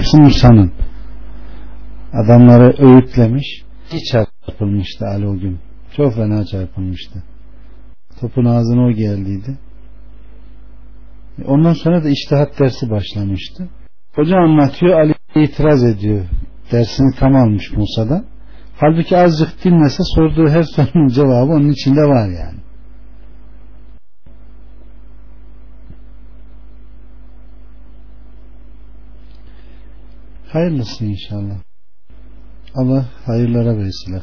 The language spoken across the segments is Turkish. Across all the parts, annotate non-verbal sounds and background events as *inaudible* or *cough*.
hepsi Musa'nın. Adamları öğütlemiş. Hiç çarpılmıştı Ali o gün. Çok fena çarpılmıştı. Topun ağzına o geldiydi. Ondan sonra da iştihat dersi başlamıştı. Hoca anlatıyor, Ali itiraz ediyor. Dersini tam almış Musa'dan. Halbuki azıcık dinlese sorduğu her sorunun cevabı onun içinde var yani. Hayırlısı inşallah. Allah hayırlara vesile.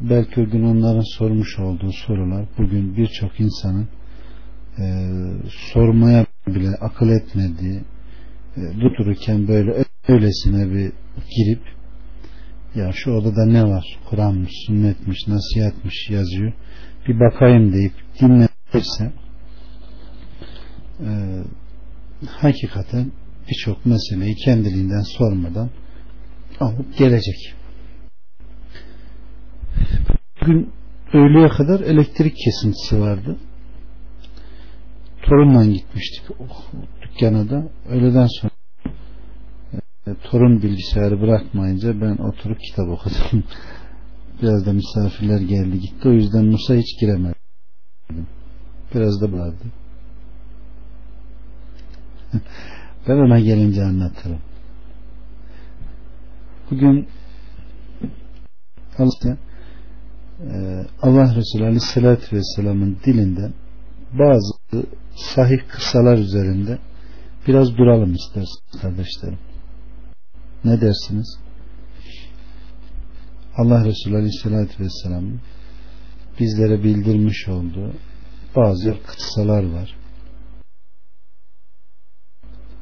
Belki o gün onların sormuş olduğu sorular bugün birçok insanın e, sormaya bile akıl etmediği e, dururken böyle öylesine bir girip ya şu odada ne var Kur'an'mış, sünnetmiş, nasihatmiş yazıyor bir bakayım deyip dinlerse e, hakikaten birçok meseleyi kendiliğinden sormadan alıp gelecek. Bugün öğleye kadar elektrik kesintisi vardı. Torunla gitmiştik dükkana da. Öğleden sonra e, torun bilgisayarı bırakmayınca ben oturup kitap okudum. *laughs* Biraz da misafirler geldi gitti. O yüzden Musa hiç giremedim. Biraz da vardı. *laughs* ben ona gelince anlatırım. Bugün e, Allah Resulü Aleyhisselatü Vesselam'ın dilinden bazı sahih kısalar üzerinde biraz duralım isterseniz kardeşlerim. Ne dersiniz? Allah Resulü Aleyhisselatü Vesselam'ın bizlere bildirmiş olduğu bazı kısalar var.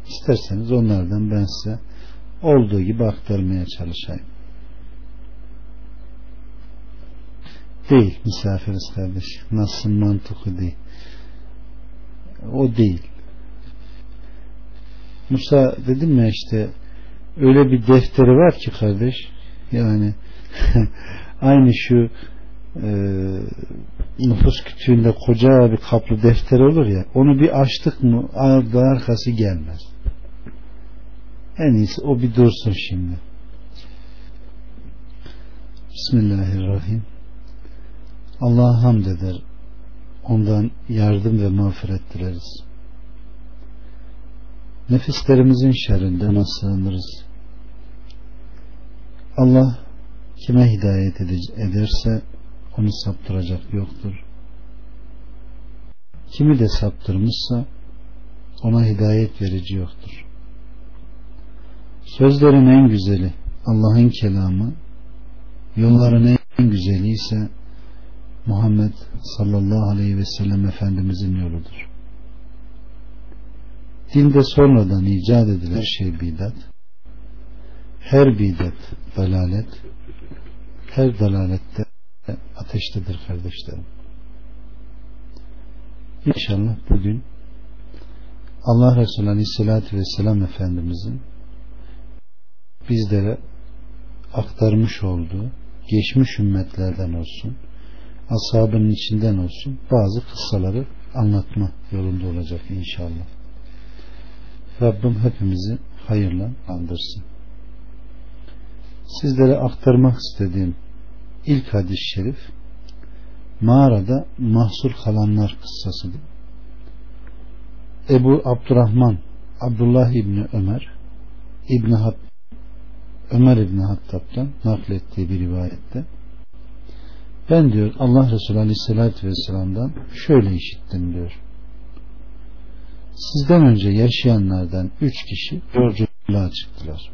İsterseniz onlardan ben size olduğu gibi aktarmaya çalışayım. Değil misafiriz kardeş. Nasıl mantıklı değil. O değil. Musa dedim ya işte öyle bir defteri var ki kardeş yani *laughs* aynı şu e, nüfus kütüğünde koca bir kaplı defter olur ya onu bir açtık mı ardı arkası gelmez en iyisi o bir dursun şimdi. Bismillahirrahmanirrahim. Allah'a hamd eder. Ondan yardım ve mağfiret dileriz. Nefislerimizin şerrinden sığınırız. Allah kime hidayet ederse onu saptıracak yoktur. Kimi de saptırmışsa ona hidayet verici yoktur. Sözlerin en güzeli Allah'ın kelamı, yolların en güzeli ise Muhammed sallallahu aleyhi ve sellem Efendimizin yoludur. Dinde sonradan icat edilen şey bidat, her bidat dalalet, her dalalette ateştedir kardeşlerim. İnşallah bugün Allah Resulü Aleyhisselatü Vesselam Efendimizin bizlere aktarmış olduğu geçmiş ümmetlerden olsun ashabının içinden olsun bazı kıssaları anlatma yolunda olacak inşallah. Rabbim hepimizi hayırla andırsın. Sizlere aktarmak istediğim ilk hadis-i şerif mağarada mahsur kalanlar kıssasıdır. Ebu Abdurrahman Abdullah İbni Ömer İbni Hat Ömer İbni Hattab'dan naklettiği bir rivayette ben diyor Allah Resulü Aleyhisselatü Vesselam'dan şöyle işittim diyor. Sizden önce yaşayanlardan üç kişi yolculuğa çıktılar.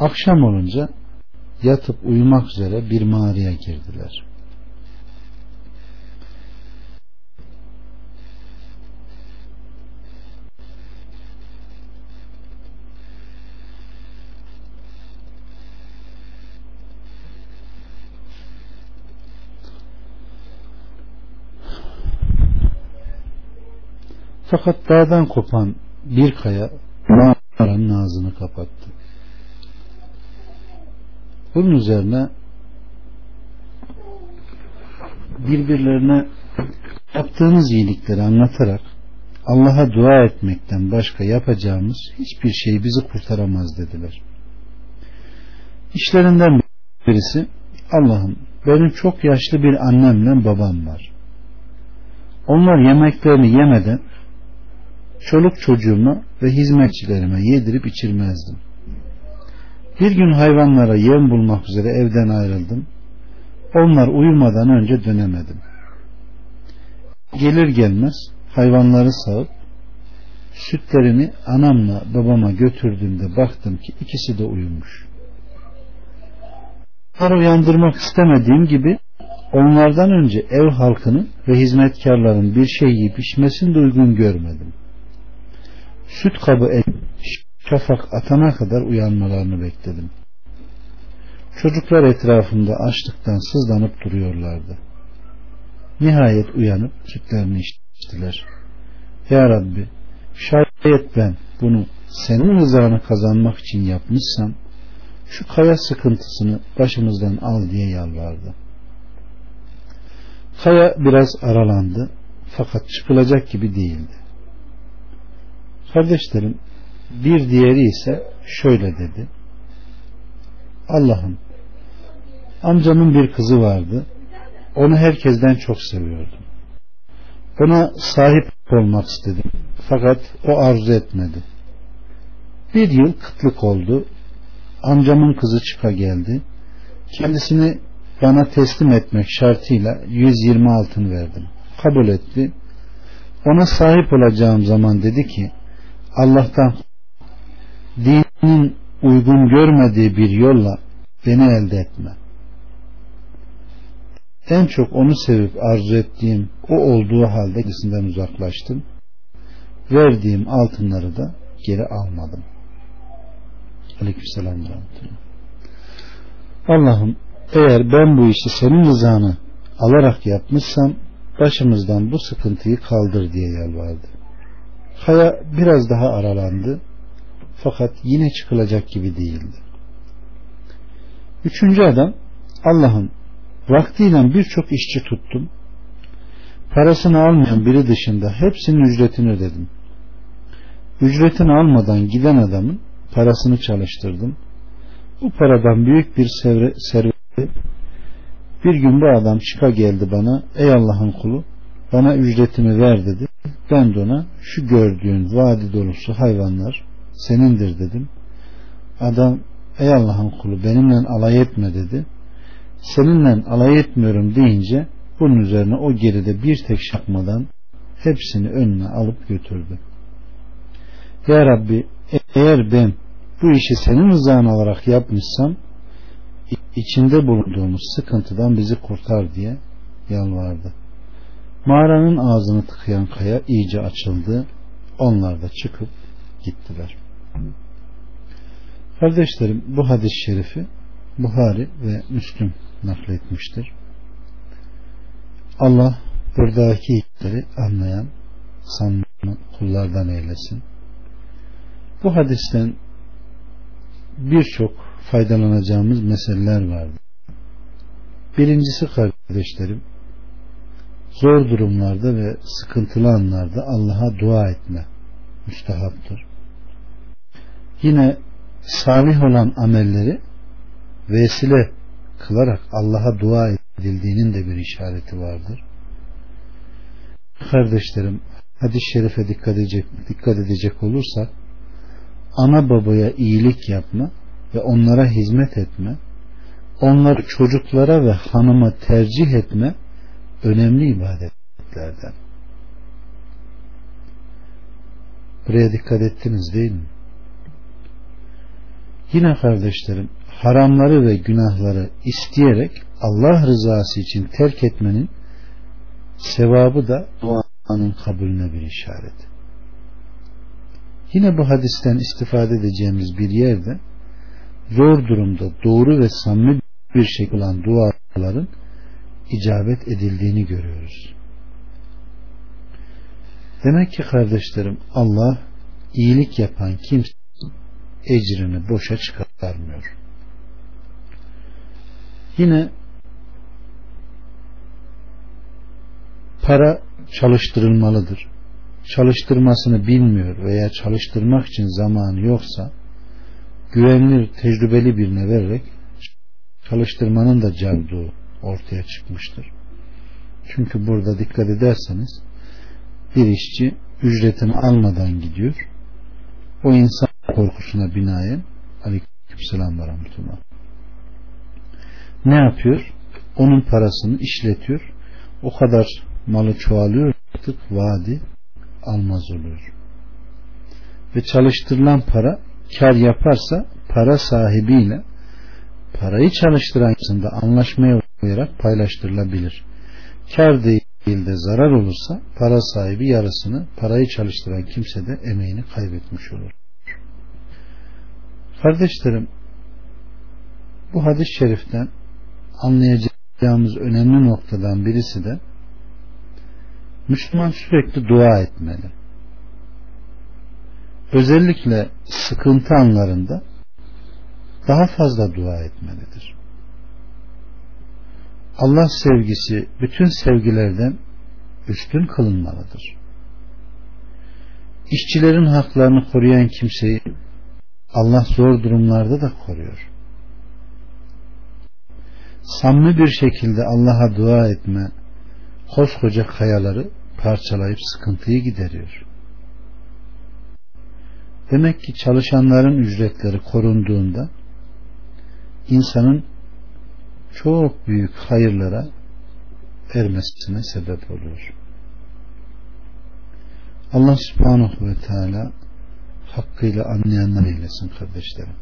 Akşam olunca yatıp uyumak üzere bir mağaraya girdiler. Fakat dağdan kopan bir kaya mağaranın ağzını kapattı. Bunun üzerine birbirlerine yaptığınız iyilikleri anlatarak Allah'a dua etmekten başka yapacağımız hiçbir şey bizi kurtaramaz dediler. İşlerinden birisi Allah'ım benim çok yaşlı bir annemle babam var. Onlar yemeklerini yemeden çoluk çocuğuma ve hizmetçilerime yedirip içirmezdim. Bir gün hayvanlara yem bulmak üzere evden ayrıldım. Onlar uyumadan önce dönemedim. Gelir gelmez hayvanları sağıp sütlerini anamla babama götürdüğümde baktım ki ikisi de uyumuş. Onları uyandırmak istemediğim gibi onlardan önce ev halkının ve hizmetkarların bir şey yiyip içmesini de uygun görmedim. Süt kabı et, şafak atana kadar uyanmalarını bekledim. Çocuklar etrafımda açlıktan sızlanıp duruyorlardı. Nihayet uyanıp sütlerini içtiler. Ya Rabbi şayet ben bunu senin rızanı kazanmak için yapmışsam şu kaya sıkıntısını başımızdan al diye yalvardı. Kaya biraz aralandı fakat çıkılacak gibi değildi. Kardeşlerim bir diğeri ise şöyle dedi. Allah'ım amcamın bir kızı vardı. Onu herkesten çok seviyordum. Ona sahip olmak istedim. Fakat o arzu etmedi. Bir yıl kıtlık oldu. Amcamın kızı çıka geldi. Kendisini bana teslim etmek şartıyla 120 altın verdim. Kabul etti. Ona sahip olacağım zaman dedi ki Allah'tan dinin uygun görmediği bir yolla beni elde etme. En çok onu sevip arzu ettiğim o olduğu halde kendisinden uzaklaştım. Verdiğim altınları da geri almadım. Aleykümselam. Allah'ım eğer ben bu işi senin rızanı alarak yapmışsam başımızdan bu sıkıntıyı kaldır diye yalvardı. Kaya biraz daha aralandı fakat yine çıkılacak gibi değildi. Üçüncü adam Allah'ım vaktiyle birçok işçi tuttum. Parasını almayan biri dışında hepsinin ücretini ödedim. Ücretini almadan giden adamın parasını çalıştırdım. Bu paradan büyük bir servet bir gün bu adam çıka geldi bana ey Allah'ın kulu bana ücretimi ver dedi. Ben de ona şu gördüğün vadi dolusu hayvanlar senindir dedim. Adam ey Allah'ın kulu benimle alay etme dedi. Seninle alay etmiyorum deyince bunun üzerine o geride bir tek şakmadan hepsini önüne alıp götürdü. Ya Rabbi eğer ben bu işi senin rızan olarak yapmışsam içinde bulunduğumuz sıkıntıdan bizi kurtar diye yalvardı. Mağaranın ağzını tıkayan kaya iyice açıldı. Onlar da çıkıp gittiler. Kardeşlerim bu hadis-i şerifi Buhari ve Müslüm nakletmiştir. Allah buradaki hikmetleri anlayan sanma kullardan eylesin. Bu hadisten birçok faydalanacağımız meseleler vardır. Birincisi kardeşlerim zor durumlarda ve sıkıntılı anlarda Allah'a dua etme müstehaptır. Yine salih olan amelleri vesile kılarak Allah'a dua edildiğinin de bir işareti vardır. Kardeşlerim hadis-i şerife dikkat edecek, dikkat edecek olursak ana babaya iyilik yapma ve onlara hizmet etme onları çocuklara ve hanıma tercih etme önemli ibadetlerden. Buraya dikkat ettiniz değil mi? Yine kardeşlerim haramları ve günahları isteyerek Allah rızası için terk etmenin sevabı da duanın kabulüne bir işaret. Yine bu hadisten istifade edeceğimiz bir yerde zor durumda doğru ve samimi bir şekilde olan duaların icabet edildiğini görüyoruz. Demek ki kardeşlerim Allah iyilik yapan kimse ecrini boşa çıkarmıyor. Yine para çalıştırılmalıdır. çalıştırmasını bilmiyor veya çalıştırmak için zamanı yoksa güvenilir tecrübeli birine vererek çalıştırmanın da candığı ortaya çıkmıştır. Çünkü burada dikkat ederseniz bir işçi ücretini almadan gidiyor. O insan korkusuna binaen aleykümselam ve rahmetullah. Ne yapıyor? Onun parasını işletiyor. O kadar malı çoğalıyor artık vadi almaz oluyor. Ve çalıştırılan para kar yaparsa para sahibiyle parayı çalıştıran da anlaşmaya uyarak paylaştırılabilir. Kar değil de zarar olursa para sahibi yarısını parayı çalıştıran kimse de emeğini kaybetmiş olur. Kardeşlerim bu hadis-i şeriften anlayacağımız önemli noktadan birisi de Müslüman sürekli dua etmeli. Özellikle sıkıntı anlarında daha fazla dua etmelidir. Allah sevgisi bütün sevgilerden üstün kılınmalıdır. İşçilerin haklarını koruyan kimseyi Allah zor durumlarda da koruyor. Samimi bir şekilde Allah'a dua etme koskoca kayaları parçalayıp sıkıntıyı gideriyor. Demek ki çalışanların ücretleri korunduğunda insanın çok büyük hayırlara ermesine sebep oluyor. Allah subhanahu ve teala hakkıyla anlayanlar eylesin kardeşlerim.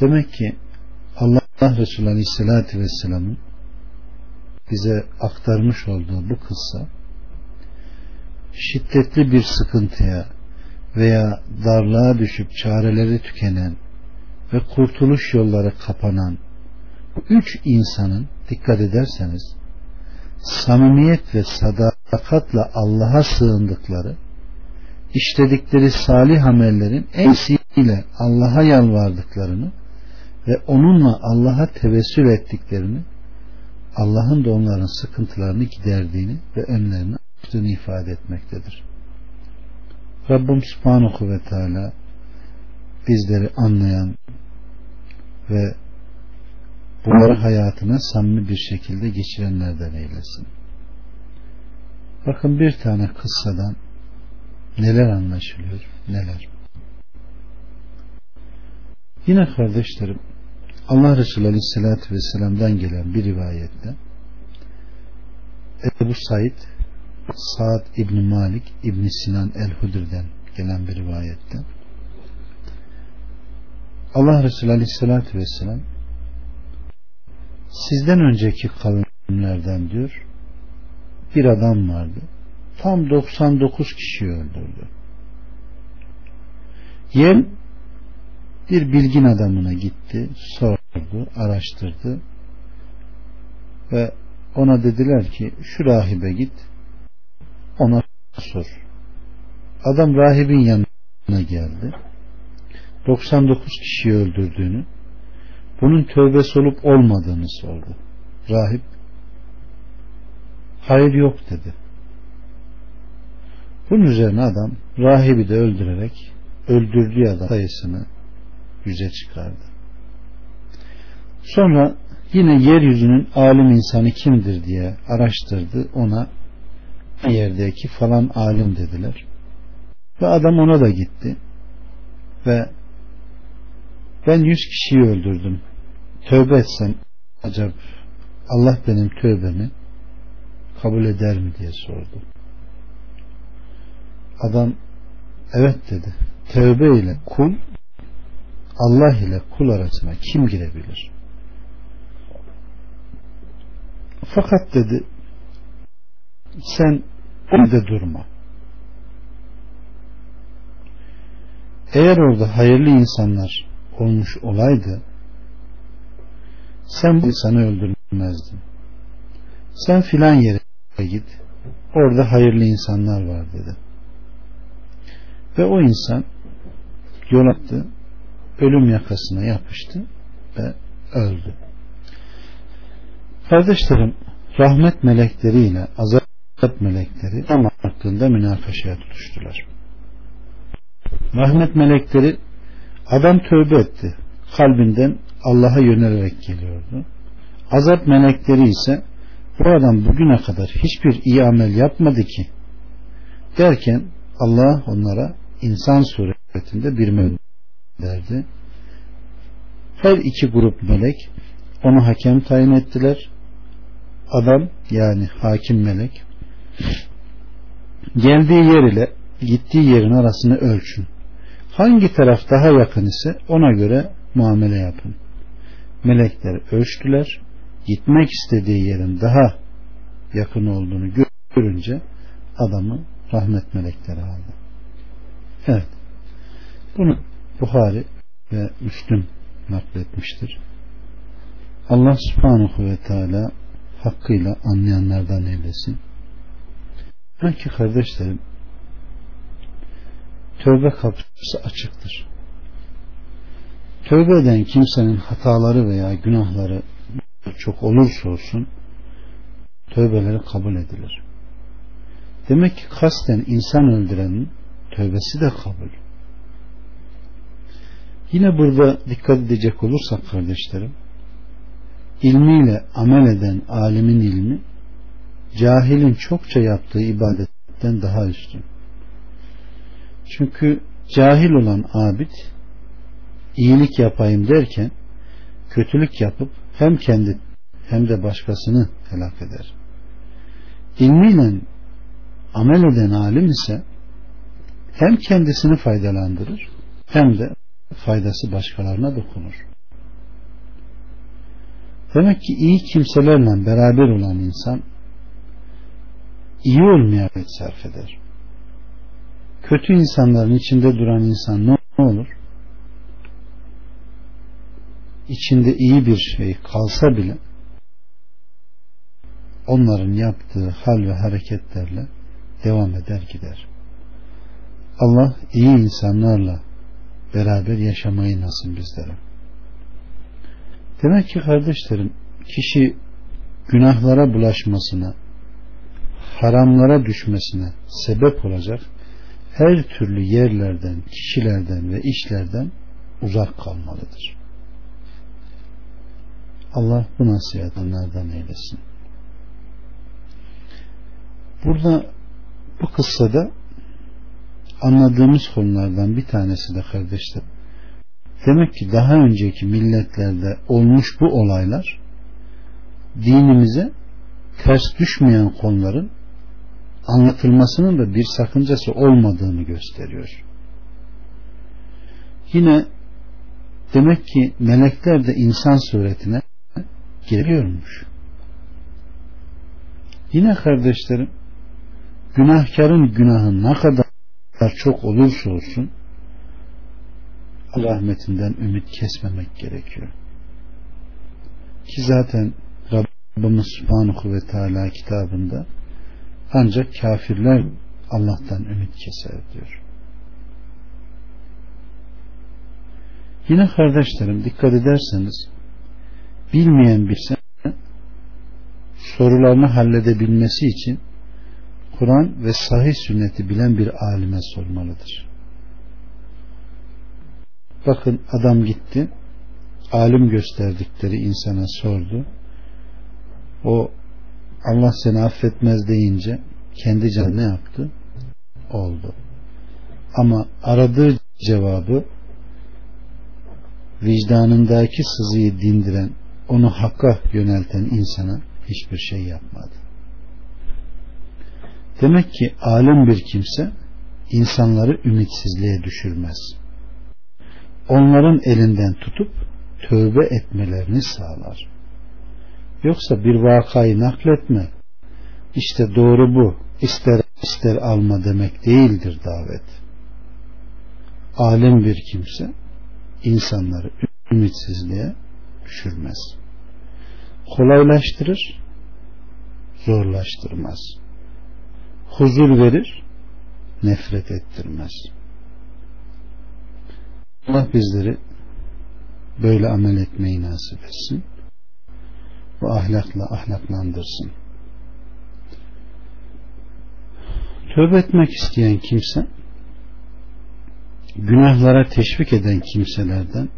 Demek ki Allah Resulü Aleyhisselatü Vesselam'ın bize aktarmış olduğu bu kıssa şiddetli bir sıkıntıya veya darlığa düşüp çareleri tükenen ve kurtuluş yolları kapanan üç insanın dikkat ederseniz samimiyet ve sadakatla Allah'a sığındıkları işledikleri salih amellerin en iyisiyle Allah'a yalvardıklarını ve onunla Allah'a tevessül ettiklerini Allah'ın da onların sıkıntılarını giderdiğini ve önlerini açtığını ifade etmektedir. Rabbim Subhanahu ve Teala bizleri anlayan ve bunları hayatına samimi bir şekilde geçirenlerden eylesin. Bakın bir tane kıssadan neler anlaşılıyor, neler. Yine kardeşlerim Allah Resulü Aleyhisselatü Vesselam'dan gelen bir rivayette Ebu Said Saad İbni Malik İbni Sinan El-Hudr'den gelen bir rivayette Allah Resulü Aleyhisselatü Vesselam sizden önceki kavimlerden diyor bir adam vardı. Tam 99 kişi öldürdü. Yem bir bilgin adamına gitti, sordu, araştırdı ve ona dediler ki şu rahibe git ona sor. Adam rahibin yanına geldi. 99 kişiyi öldürdüğünü bunun tövbesi olup olmadığını sordu. Rahip hayır yok dedi. Bunun üzerine adam rahibi de öldürerek öldürdüğü adam sayısını yüze çıkardı. Sonra yine yeryüzünün alim insanı kimdir diye araştırdı. Ona yerdeki falan alim dediler. Ve adam ona da gitti. Ve ben yüz kişiyi öldürdüm. Tövbe etsem acaba Allah benim tövbemi kabul eder mi diye sordu. Adam evet dedi. Tövbe ile kul Allah ile kul arasına kim girebilir? Fakat dedi sen orada durma. Eğer orada hayırlı insanlar olmuş olaydı sen bu insanı öldürmezdin. Sen filan yere git. Orada hayırlı insanlar var dedi. Ve o insan yol attı. Ölüm yakasına yapıştı ve öldü. Kardeşlerim rahmet melekleriyle azap melekleri ama hakkında münakaşaya tutuştular. Rahmet melekleri adam tövbe etti. Kalbinden Allah'a yönelerek geliyordu. Azap melekleri ise bu adam bugüne kadar hiçbir iyi amel yapmadı ki derken Allah onlara insan suretinde bir melek derdi. Her iki grup melek onu hakem tayin ettiler. Adam yani hakim melek geldiği yer ile gittiği yerin arasını ölçün. Hangi taraf daha yakın ise ona göre muamele yapın. Melekler ölçtüler. Gitmek istediği yerin daha yakın olduğunu görünce adamı rahmet melekleri aldı. Evet. Bunu Buhari ve Müslüm nakletmiştir. Allah subhanahu ve teala hakkıyla anlayanlardan eylesin. Belki kardeşlerim tövbe kapısı açıktır. Tövbe eden kimsenin hataları veya günahları çok olursa olsun tövbeleri kabul edilir. Demek ki kasten insan öldürenin tövbesi de kabul. Yine burada dikkat edecek olursak kardeşlerim ilmiyle amel eden alimin ilmi cahilin çokça yaptığı ibadetten daha üstün. Çünkü cahil olan abid iyilik yapayım derken kötülük yapıp hem kendi hem de başkasını helak eder. İlmiyle amel eden alim ise hem kendisini faydalandırır hem de faydası başkalarına dokunur. Demek ki iyi kimselerle beraber olan insan iyi olmaya sarf eder. Kötü insanların içinde duran insan ne olur? İçinde iyi bir şey kalsa bile onların yaptığı hal ve hareketlerle devam eder gider. Allah iyi insanlarla beraber yaşamayı nasıl bizlere. Demek ki kardeşlerim kişi günahlara bulaşmasına, haramlara düşmesine sebep olacak her türlü yerlerden, kişilerden ve işlerden uzak kalmalıdır. Allah bu nasihatanlardan eylesin. Burada bu kıssada anladığımız konulardan bir tanesi de kardeşler demek ki daha önceki milletlerde olmuş bu olaylar dinimize ters düşmeyen konuların anlatılmasının da bir sakıncası olmadığını gösteriyor. Yine demek ki melekler de insan suretine geliyormuş. Yine kardeşlerim günahkarın günahı ne kadar çok olursa olsun rahmetinden ümit kesmemek gerekiyor. Ki zaten Rabbimiz Subhanahu ve Teala kitabında ancak kafirler Allah'tan ümit keser diyor. Yine kardeşlerim dikkat ederseniz bilmeyen birisi sorularını halledebilmesi için Kur'an ve sahih sünneti bilen bir alime sormalıdır. Bakın adam gitti alim gösterdikleri insana sordu. O Allah seni affetmez deyince kendi canı ne yaptı? Oldu. Ama aradığı cevabı vicdanındaki sızıyı dindiren, onu hakka yönelten insana hiçbir şey yapmadı. Demek ki alim bir kimse insanları ümitsizliğe düşürmez. Onların elinden tutup tövbe etmelerini sağlar. Yoksa bir vakayı nakletme, işte doğru bu, ister ister alma demek değildir davet. Alim bir kimse insanları ümitsizliğe düşürmez. Kolaylaştırır, zorlaştırmaz. Huzur verir, nefret ettirmez. Allah bizleri böyle amel etmeyi nasip etsin. Bu ahlakla ahlaklandırsın. Tövbe etmek isteyen kimse günahlara teşvik eden kimselerden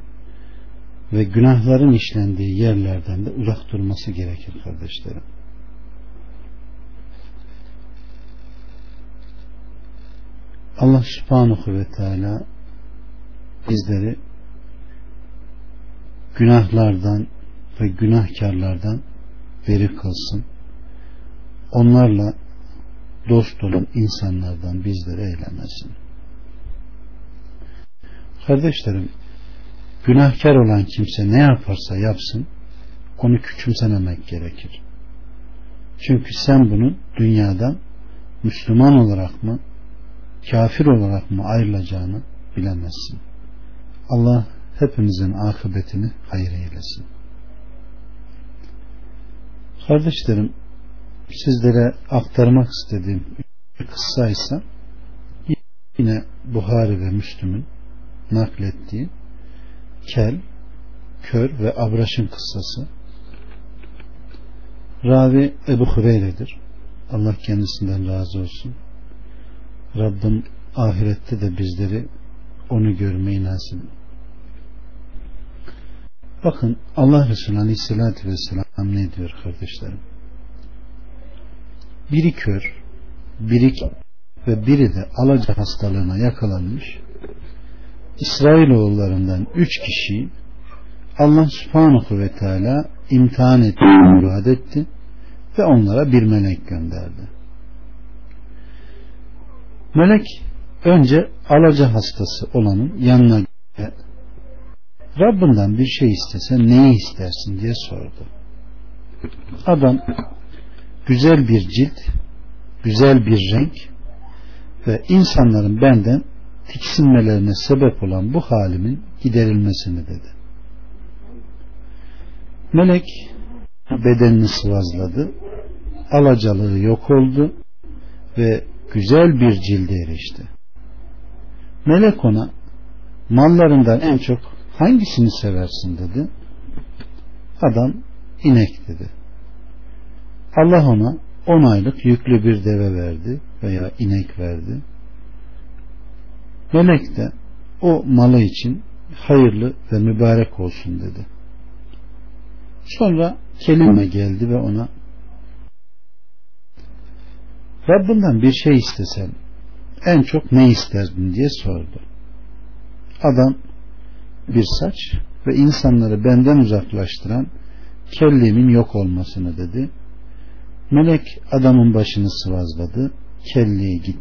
ve günahların işlendiği yerlerden de uzak durması gerekir kardeşlerim. Allah subhanahu ve teala bizleri günahlardan ve günahkarlardan beri kılsın. Onlarla dost olan insanlardan bizleri eylemesin. Kardeşlerim, günahkar olan kimse ne yaparsa yapsın, onu küçümsememek gerekir. Çünkü sen bunu dünyadan Müslüman olarak mı, kafir olarak mı ayrılacağını bilemezsin. Allah hepimizin akıbetini hayır eylesin. Kardeşlerim, sizlere aktarmak istediğim bir kıssa yine Buhari ve Müslüm'ün naklettiği kel, kör ve abraşın kıssası. Ravi Ebu Hureyre'dir. Allah kendisinden razı olsun. Rabbim ahirette de bizleri onu görmeyi nasip Bakın Allah Resulü Aleyhisselatü Vesselam ne diyor kardeşlerim? Biri kör, biri ve biri de alaca hastalığına yakalanmış. İsrailoğullarından üç kişiyi Allah subhanahu ve teala imtihan etti, murad etti ve onlara bir melek gönderdi. Melek önce alaca hastası olanın yanına Rabbinden bir şey istesen neyi istersin diye sordu. Adam güzel bir cilt, güzel bir renk ve insanların benden tiksinmelerine sebep olan bu halimin giderilmesini dedi. Melek bedenini sıvazladı, alacalığı yok oldu ve güzel bir cilde erişti. Melek ona mallarından en çok hangisini seversin dedi. Adam inek dedi. Allah ona on aylık yüklü bir deve verdi veya inek verdi. Melek de o malı için hayırlı ve mübarek olsun dedi. Sonra kelime geldi ve ona Rabbinden bir şey istesen en çok ne isterdin diye sordu. Adam bir saç ve insanları benden uzaklaştıran kelliğimin yok olmasını dedi. Melek adamın başını sıvazladı. Kelliğe git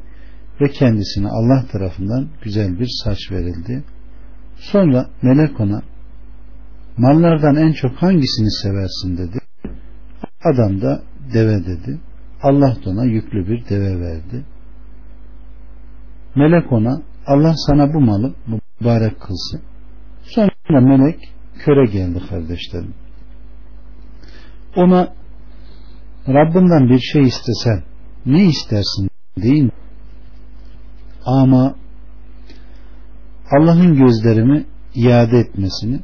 ve kendisine Allah tarafından güzel bir saç verildi. Sonra melek ona mallardan en çok hangisini seversin dedi. Adam da deve dedi. Allah da ona yüklü bir deve verdi. Melek ona Allah sana bu malı mübarek kılsın. Sonra melek köre geldi kardeşlerim. Ona Rabbinden bir şey istesen ne istersin değil mi? Ama Allah'ın gözlerimi iade etmesini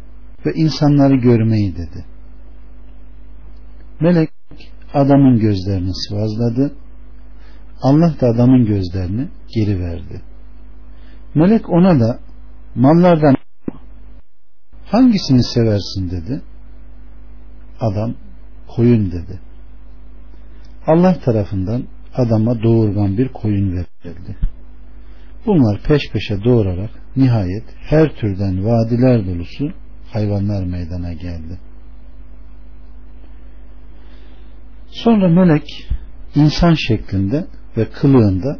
ve insanları görmeyi dedi. Melek adamın gözlerini sıvazladı. Allah da adamın gözlerini geri verdi. Melek ona da mallardan hangisini seversin dedi. Adam koyun dedi. Allah tarafından adama doğurgan bir koyun verildi. Bunlar peş peşe doğurarak nihayet her türden vadiler dolusu hayvanlar meydana geldi. Sonra melek insan şeklinde ve kılığında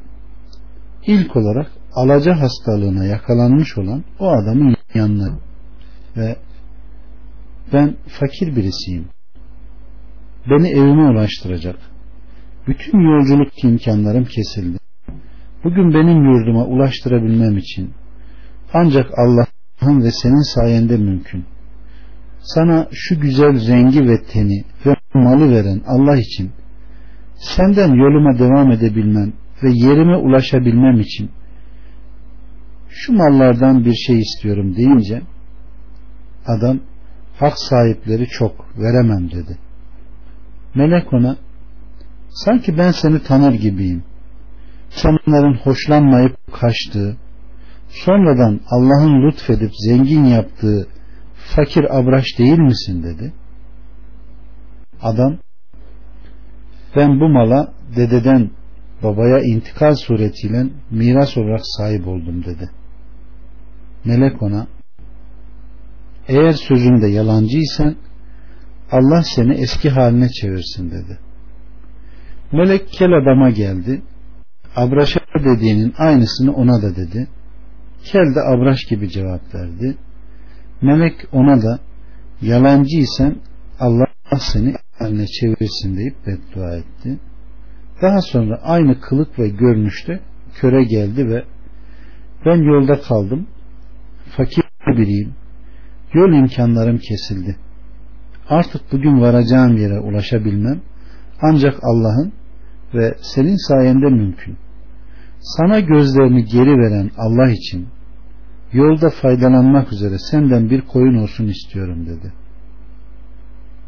ilk olarak alaca hastalığına yakalanmış olan o adamın yanına ve ben fakir birisiyim. Beni evime ulaştıracak. Bütün yolculuk imkanlarım kesildi. Bugün benim yurduma ulaştırabilmem için ancak Allah'ın ve senin sayende mümkün. Sana şu güzel rengi ve teni ve malı veren Allah için senden yoluma devam edebilmem ve yerime ulaşabilmem için şu mallardan bir şey istiyorum deyince adam hak sahipleri çok veremem dedi. Melek ona sanki ben seni tanır gibiyim insanların hoşlanmayıp kaçtığı, sonradan Allah'ın lütfedip zengin yaptığı fakir abraş değil misin dedi. Adam ben bu mala dededen babaya intikal suretiyle miras olarak sahip oldum dedi. Melek ona eğer sözünde yalancıysan Allah seni eski haline çevirsin dedi. Melek kel adama geldi. Abraş'a dediğinin aynısını ona da dedi. Kel de Abraş gibi cevap verdi. Melek ona da yalancıysan Allah seni haline çevirsin deyip beddua etti. Daha sonra aynı kılık ve görünüşte köre geldi ve ben yolda kaldım. Fakir biriyim. Yol imkanlarım kesildi. Artık bugün varacağım yere ulaşabilmem ancak Allah'ın ve senin sayende mümkün. Sana gözlerini geri veren Allah için yolda faydalanmak üzere senden bir koyun olsun istiyorum dedi.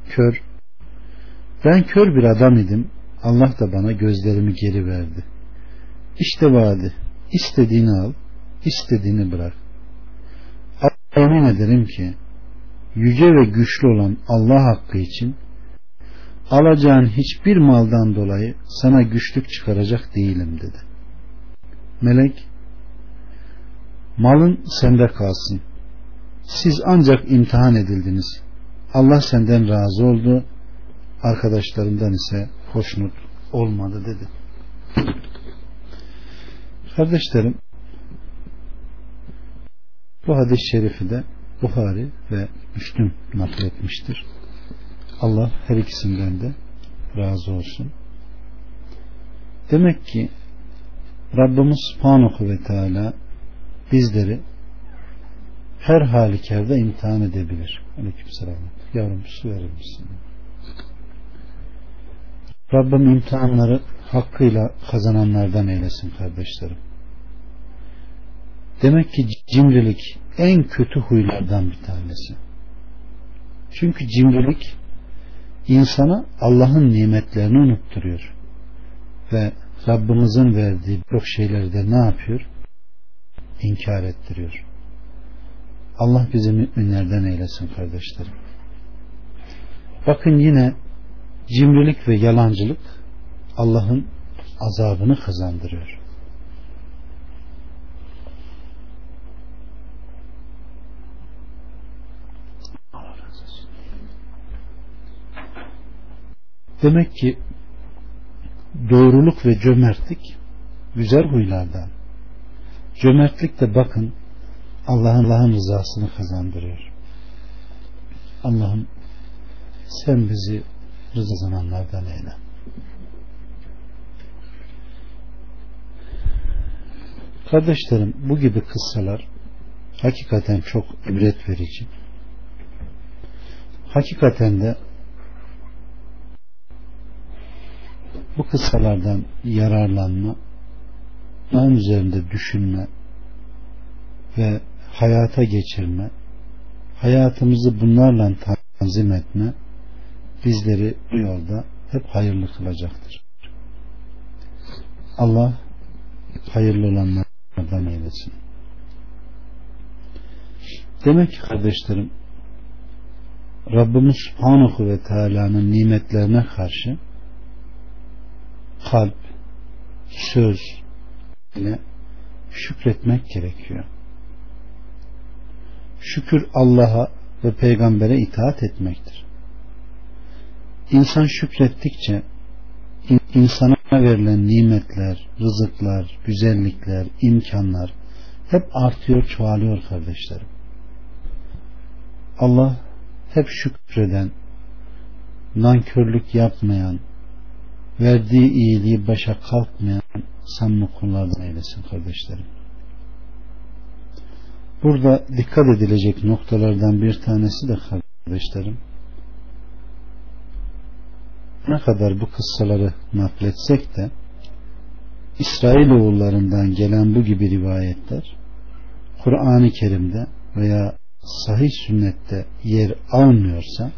Kör, ben kör bir adam idim, Allah da bana gözlerimi geri verdi. İşte vaadi, istediğini al, istediğini bırak. Emin ederim ki, yüce ve güçlü olan Allah hakkı için alacağın hiçbir maldan dolayı sana güçlük çıkaracak değilim dedi. Melek malın sende kalsın. Siz ancak imtihan edildiniz. Allah senden razı oldu. Arkadaşlarından ise hoşnut olmadı dedi. Kardeşlerim bu hadis-i şerifi de Buhari ve Müslüm nakletmiştir. Allah her ikisinden de razı olsun. Demek ki Rabbimiz Subhanahu ve Teala bizleri her halükarda imtihan edebilir. Aleykümselam. Yavrum su verir misin? Rabbim imtihanları hakkıyla kazananlardan eylesin kardeşlerim. Demek ki cimrilik en kötü huylardan bir tanesi. Çünkü cimrilik insana Allah'ın nimetlerini unutturuyor. Ve Rabbimizin verdiği birçok şeyleri de ne yapıyor? İnkar ettiriyor. Allah bizi müminlerden eylesin kardeşlerim. Bakın yine cimrilik ve yalancılık Allah'ın azabını kazandırıyor. Demek ki doğruluk ve cömertlik güzel huylardan. Cömertlik de bakın Allah'ın Allah'ın rızasını kazandırıyor. Allah'ım sen bizi rıza zamanlardan eyle. Kardeşlerim bu gibi kıssalar hakikaten çok ibret verici. Hakikaten de bu kıssalardan yararlanma, bunun üzerinde düşünme ve hayata geçirme, hayatımızı bunlarla tanzim etme bizleri bu yolda hep hayırlı kılacaktır. Allah hayırlı olanlardan eylesin. Demek ki kardeşlerim Rabbimiz Subhanahu ve Teala'nın nimetlerine karşı kalp, söz ile şükretmek gerekiyor. Şükür Allah'a ve peygambere itaat etmektir. İnsan şükrettikçe insana verilen nimetler, rızıklar, güzellikler, imkanlar hep artıyor, çoğalıyor kardeşlerim. Allah hep şükreden, nankörlük yapmayan, verdiği iyiliği başa kalkmayan samimi kullardan eylesin kardeşlerim. Burada dikkat edilecek noktalardan bir tanesi de kardeşlerim ne kadar bu kıssaları nakletsek de İsrail oğullarından gelen bu gibi rivayetler Kur'an-ı Kerim'de veya sahih sünnette yer almıyorsa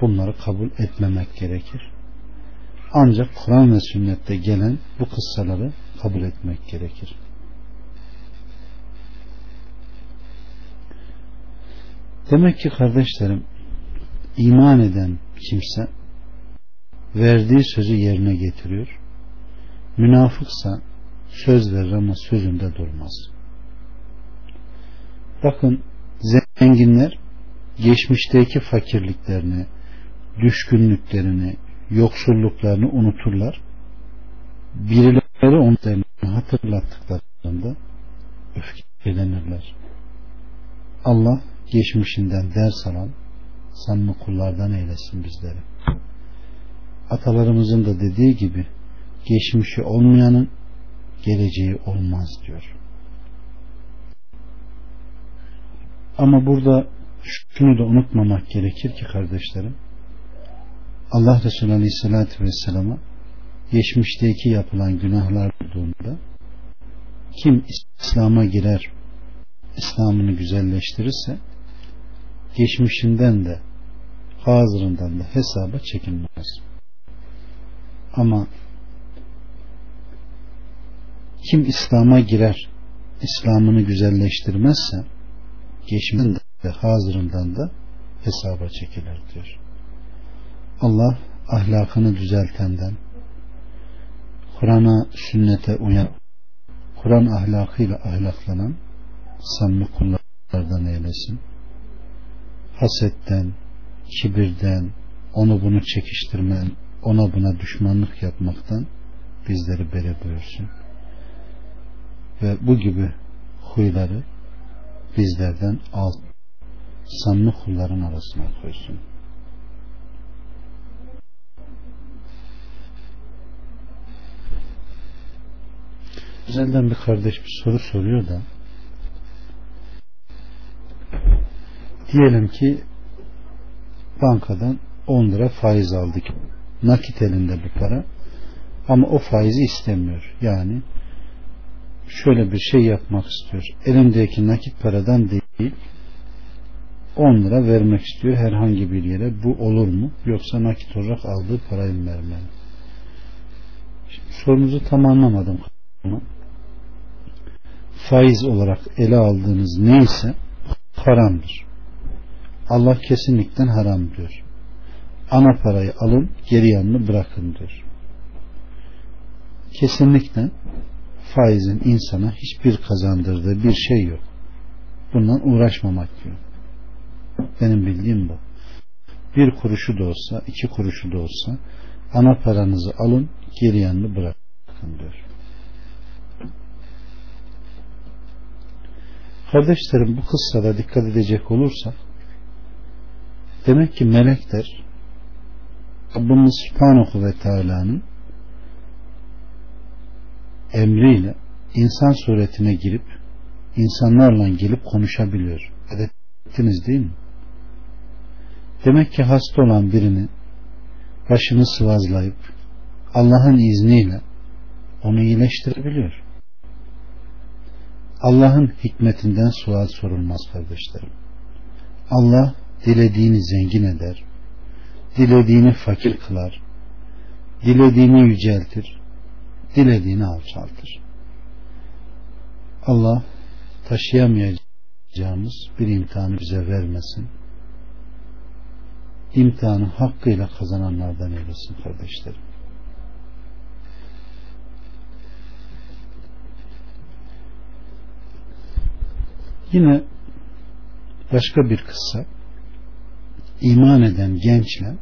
bunları kabul etmemek gerekir. Ancak Kur'an ve sünnette gelen bu kıssaları kabul etmek gerekir. Demek ki kardeşlerim iman eden kimse verdiği sözü yerine getiriyor. Münafıksa söz verir ama sözünde durmaz. Bakın zenginler geçmişteki fakirliklerini, düşkünlüklerini, yoksulluklarını unuturlar. Birileri onlarını hatırlattıklarında öfkelenirler. Allah geçmişinden ders alan samimi kullardan eylesin bizleri. Atalarımızın da dediği gibi geçmişi olmayanın geleceği olmaz diyor. Ama burada şunu da unutmamak gerekir ki kardeşlerim Allah Resulü Aleyhisselatü Vesselam'a geçmişteki yapılan günahlar olduğunda kim İslam'a girer İslam'ını güzelleştirirse geçmişinden de hazırından da hesaba çekilmez. Ama kim İslam'a girer İslam'ını güzelleştirmezse geçmişinden de hazırından da hesaba çekilir diyor. Allah ahlakını düzeltenden Kur'an'a sünnete uyan Kur'an ahlakıyla ahlaklanan samimi kullardan eylesin. Hasetten, kibirden, onu bunu çekiştirmen, ona buna düşmanlık yapmaktan bizleri bere buyursun. Ve bu gibi huyları bizlerden alt samimi kulların arasına koysun. Özelden bir kardeş bir soru soruyor da diyelim ki bankadan 10 lira faiz aldık. Nakit elinde bu para. Ama o faizi istemiyor. Yani şöyle bir şey yapmak istiyor. Elimdeki nakit paradan değil 10 lira vermek istiyor herhangi bir yere. Bu olur mu? Yoksa nakit olarak aldığı parayı mı vermeli? Sorunuzu tam anlamadım. Faiz olarak ele aldığınız neyse haramdır. Allah kesinlikle haram diyor. Ana parayı alın geri yanını bırakın diyor. Kesinlikle faizin insana hiçbir kazandırdığı bir şey yok. Bundan uğraşmamak diyor. Benim bildiğim bu. Bir kuruşu da olsa, iki kuruşu da olsa ana paranızı alın geri yanını bırakın diyor. Kardeşlerim bu kıssada dikkat edecek olursak demek ki melekler Rabbimiz Subhanahu ve Teala'nın emriyle insan suretine girip insanlarla gelip konuşabiliyor. Ettiniz değil mi? Demek ki hasta olan birini başını sıvazlayıp Allah'ın izniyle onu iyileştirebiliyor. Allah'ın hikmetinden sual sorulmaz kardeşlerim. Allah dilediğini zengin eder, dilediğini fakir kılar, dilediğini yüceltir, dilediğini alçaltır. Allah taşıyamayacağımız bir imtihanı bize vermesin. İmtihanı hakkıyla kazananlardan eylesin kardeşlerim. Yine başka bir kıssa iman eden gençle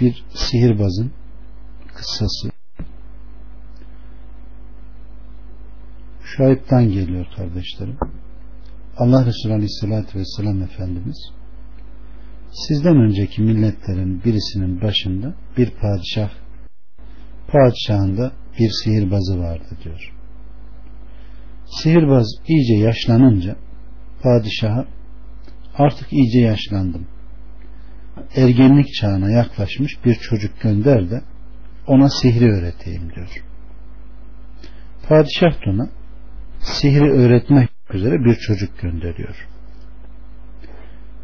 bir sihirbazın kıssası Şuayb'dan geliyor kardeşlerim. Allah Resulü Aleyhisselatü Vesselam Efendimiz sizden önceki milletlerin birisinin başında bir padişah padişahında bir sihirbazı vardı diyor. Sihirbaz iyice yaşlanınca padişaha artık iyice yaşlandım. Ergenlik çağına yaklaşmış bir çocuk gönder de ona sihri öğreteyim diyor. Padişah da ona sihri öğretmek üzere bir çocuk gönderiyor.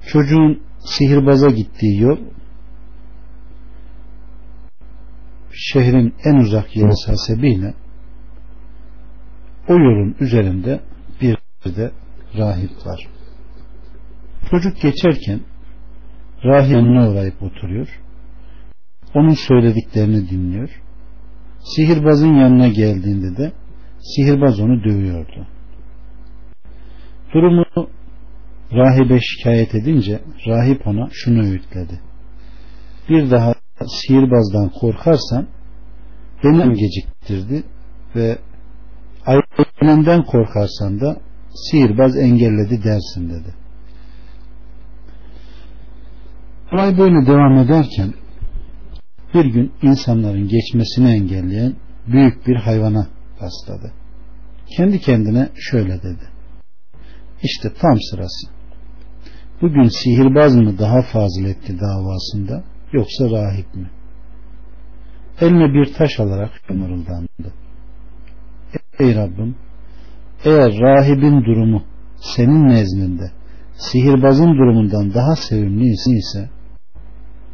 Çocuğun sihirbaza gittiği yol şehrin en uzak yeri hasebiyle o yolun üzerinde bir de rahip var. Çocuk geçerken rahip yanına uğrayıp oturuyor. Onun söylediklerini dinliyor. Sihirbazın yanına geldiğinde de sihirbaz onu dövüyordu. Durumu rahibe şikayet edince rahip ona şunu öğütledi. Bir daha sihirbazdan korkarsan beni geciktirdi ve ailemden korkarsan da sihirbaz engelledi dersin dedi. Olay böyle devam ederken bir gün insanların geçmesini engelleyen büyük bir hayvana rastladı. Kendi kendine şöyle dedi. İşte tam sırası. Bugün sihirbaz mı daha faziletli davasında yoksa rahip mi? Eline bir taş alarak mırıldandı. Ey Rabbim eğer rahibin durumu senin nezdinde sihirbazın durumundan daha sevimli ise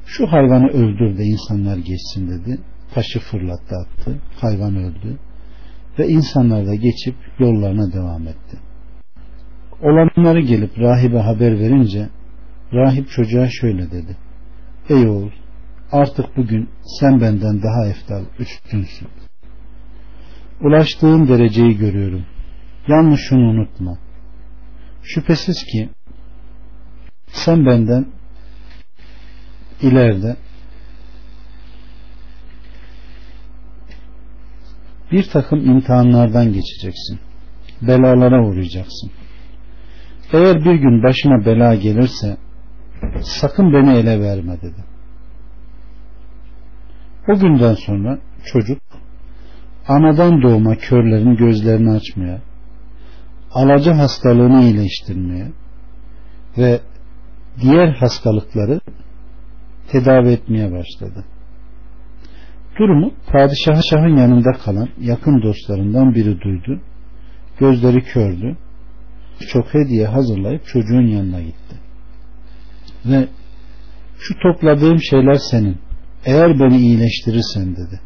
şu hayvanı öldür de insanlar geçsin dedi. Taşı fırlattı attı. Hayvan öldü. Ve insanlar da geçip yollarına devam etti. Olanları gelip rahibe haber verince rahip çocuğa şöyle dedi. Ey oğul artık bugün sen benden daha eftal üstünsün. Ulaştığın dereceyi görüyorum. Yalnız şunu unutma. Şüphesiz ki sen benden ileride bir takım imtihanlardan geçeceksin. Belalara uğrayacaksın. Eğer bir gün başına bela gelirse sakın beni ele verme dedi. O günden sonra çocuk anadan doğma körlerin gözlerini açmaya, alaca hastalığını iyileştirmeye ve diğer hastalıkları tedavi etmeye başladı. Durumu padişahın yanında kalan yakın dostlarından biri duydu. Gözleri kördü. Çok hediye hazırlayıp çocuğun yanına gitti. Ve şu topladığım şeyler senin. Eğer beni iyileştirirsen dedi.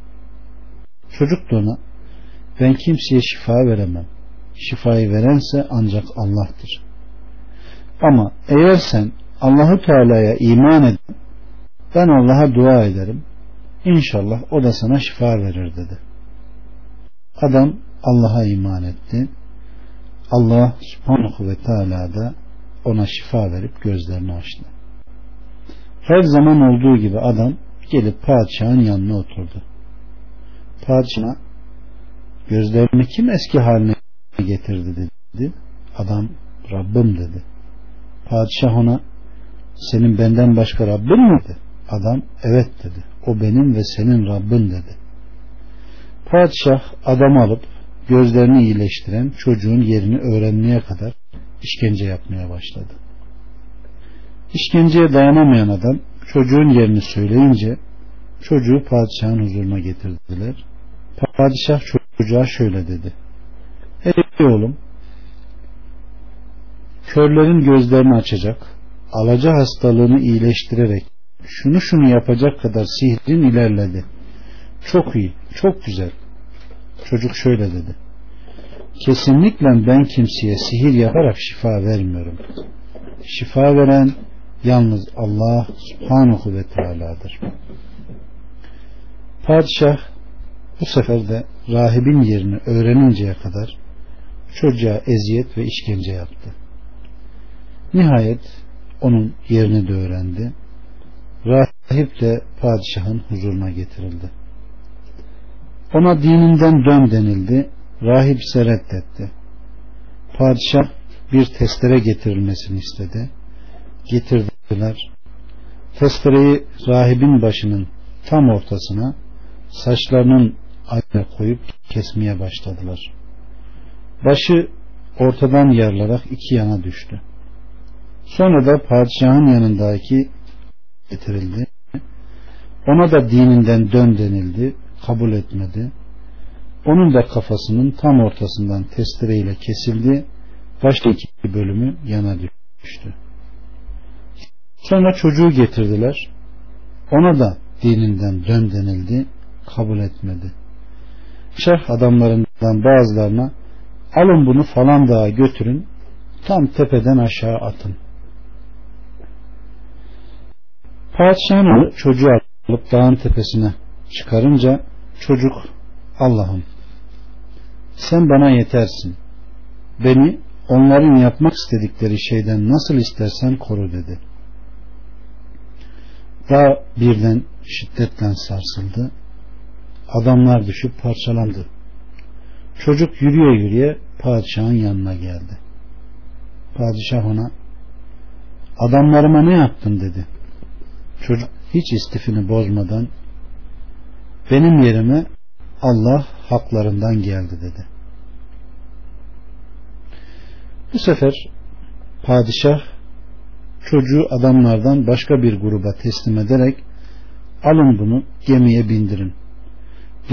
Çocuk da ben kimseye şifa veremem. Şifayı verense ancak Allah'tır. Ama eğer sen Allahu Teala'ya iman edip ben Allah'a dua ederim. İnşallah o da sana şifa verir dedi. Adam Allah'a iman etti. Allah subhanahu ve teala da ona şifa verip gözlerini açtı. Her zaman olduğu gibi adam gelip padişahın yanına oturdu. Padişah gözlerini kim eski haline getirdi dedi. Adam Rabbim dedi. Padişah ona senin benden başka Rabbin mi dedi. Adam evet dedi. O benim ve senin Rabbin dedi. Padişah adam alıp gözlerini iyileştiren çocuğun yerini öğrenmeye kadar işkence yapmaya başladı. İşkenceye dayanamayan adam çocuğun yerini söyleyince çocuğu padişahın huzuruna getirdiler. Padişah çocuğa şöyle dedi. Ey oğlum körlerin gözlerini açacak, alaca hastalığını iyileştirerek şunu şunu yapacak kadar sihrin ilerledi. Çok iyi, çok güzel. Çocuk şöyle dedi. Kesinlikle ben kimseye sihir yaparak şifa vermiyorum. Şifa veren yalnız Allah subhanahu ve teala'dır. Padişah bu sefer de rahibin yerini öğreninceye kadar çocuğa eziyet ve işkence yaptı. Nihayet onun yerini de öğrendi rahip de padişahın huzuruna getirildi. Ona dininden dön denildi. Rahip ise reddetti. Padişah bir testere getirilmesini istedi. Getirdiler. Testereyi rahibin başının tam ortasına saçlarının ayna koyup kesmeye başladılar. Başı ortadan yarılarak iki yana düştü. Sonra da padişahın yanındaki getirildi. Ona da dininden dön denildi. Kabul etmedi. Onun da kafasının tam ortasından testereyle kesildi. Başta iki bölümü yana düştü. Sonra çocuğu getirdiler. Ona da dininden dön denildi. kabul etmedi. Şah adamlarından bazılarına alın bunu falan dağa götürün tam tepeden aşağı atın. Padişahın çocuğu alıp dağın tepesine çıkarınca çocuk Allah'ım sen bana yetersin. Beni onların yapmak istedikleri şeyden nasıl istersen koru dedi. Dağ birden şiddetle sarsıldı. Adamlar düşüp parçalandı. Çocuk yürüye yürüye padişahın yanına geldi. Padişah ona adamlarıma ne yaptın dedi. Çocuk hiç istifini bozmadan benim yerime Allah haklarından geldi dedi. Bu sefer padişah çocuğu adamlardan başka bir gruba teslim ederek alın bunu gemiye bindirin.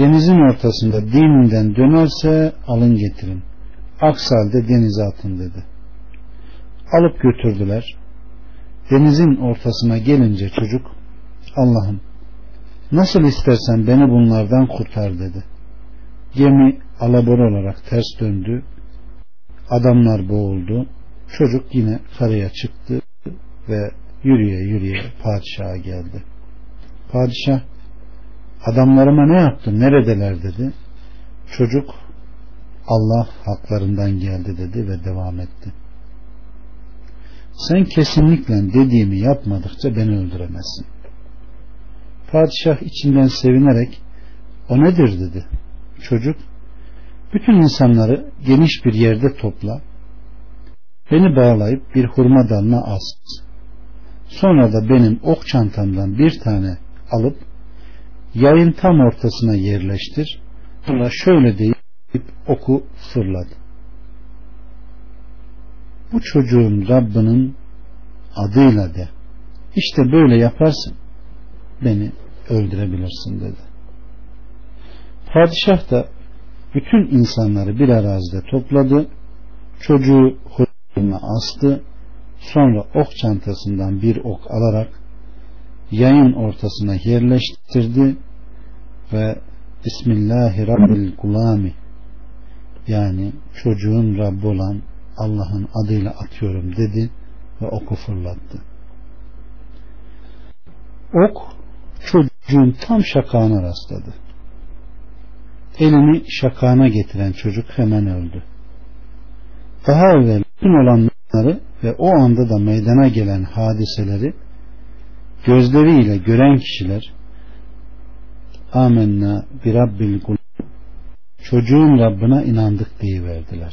Denizin ortasında dininden dönerse alın getirin. Aksi halde denize atın dedi. Alıp götürdüler. Denizin ortasına gelince çocuk Allah'ım nasıl istersen beni bunlardan kurtar dedi. Gemi alabor olarak ters döndü. Adamlar boğuldu. Çocuk yine karaya çıktı ve yürüye yürüye padişaha geldi. Padişah adamlarıma ne yaptın neredeler dedi. Çocuk Allah haklarından geldi dedi ve devam etti. Sen kesinlikle dediğimi yapmadıkça beni öldüremezsin. Padişah içinden sevinerek o nedir dedi. Çocuk bütün insanları geniş bir yerde topla beni bağlayıp bir hurma dalına as. Sonra da benim ok çantamdan bir tane alıp yayın tam ortasına yerleştir. Sonra şöyle deyip oku fırladı. Bu çocuğun Rabbinin adıyla de. İşte böyle yaparsın beni öldürebilirsin dedi. Padişah da bütün insanları bir arazide topladı. Çocuğu hurma astı. Sonra ok çantasından bir ok alarak yayın ortasına yerleştirdi ve Bismillahirrahmanirrahim yani çocuğun Rabbi olan Allah'ın adıyla atıyorum dedi ve oku fırlattı. Ok çocuğun tam şakağına rastladı. Elini şakağına getiren çocuk hemen öldü. Daha evvel bütün olanları ve o anda da meydana gelen hadiseleri gözleriyle gören kişiler amenna bir rabbil kul çocuğun Rabbine inandık diye verdiler.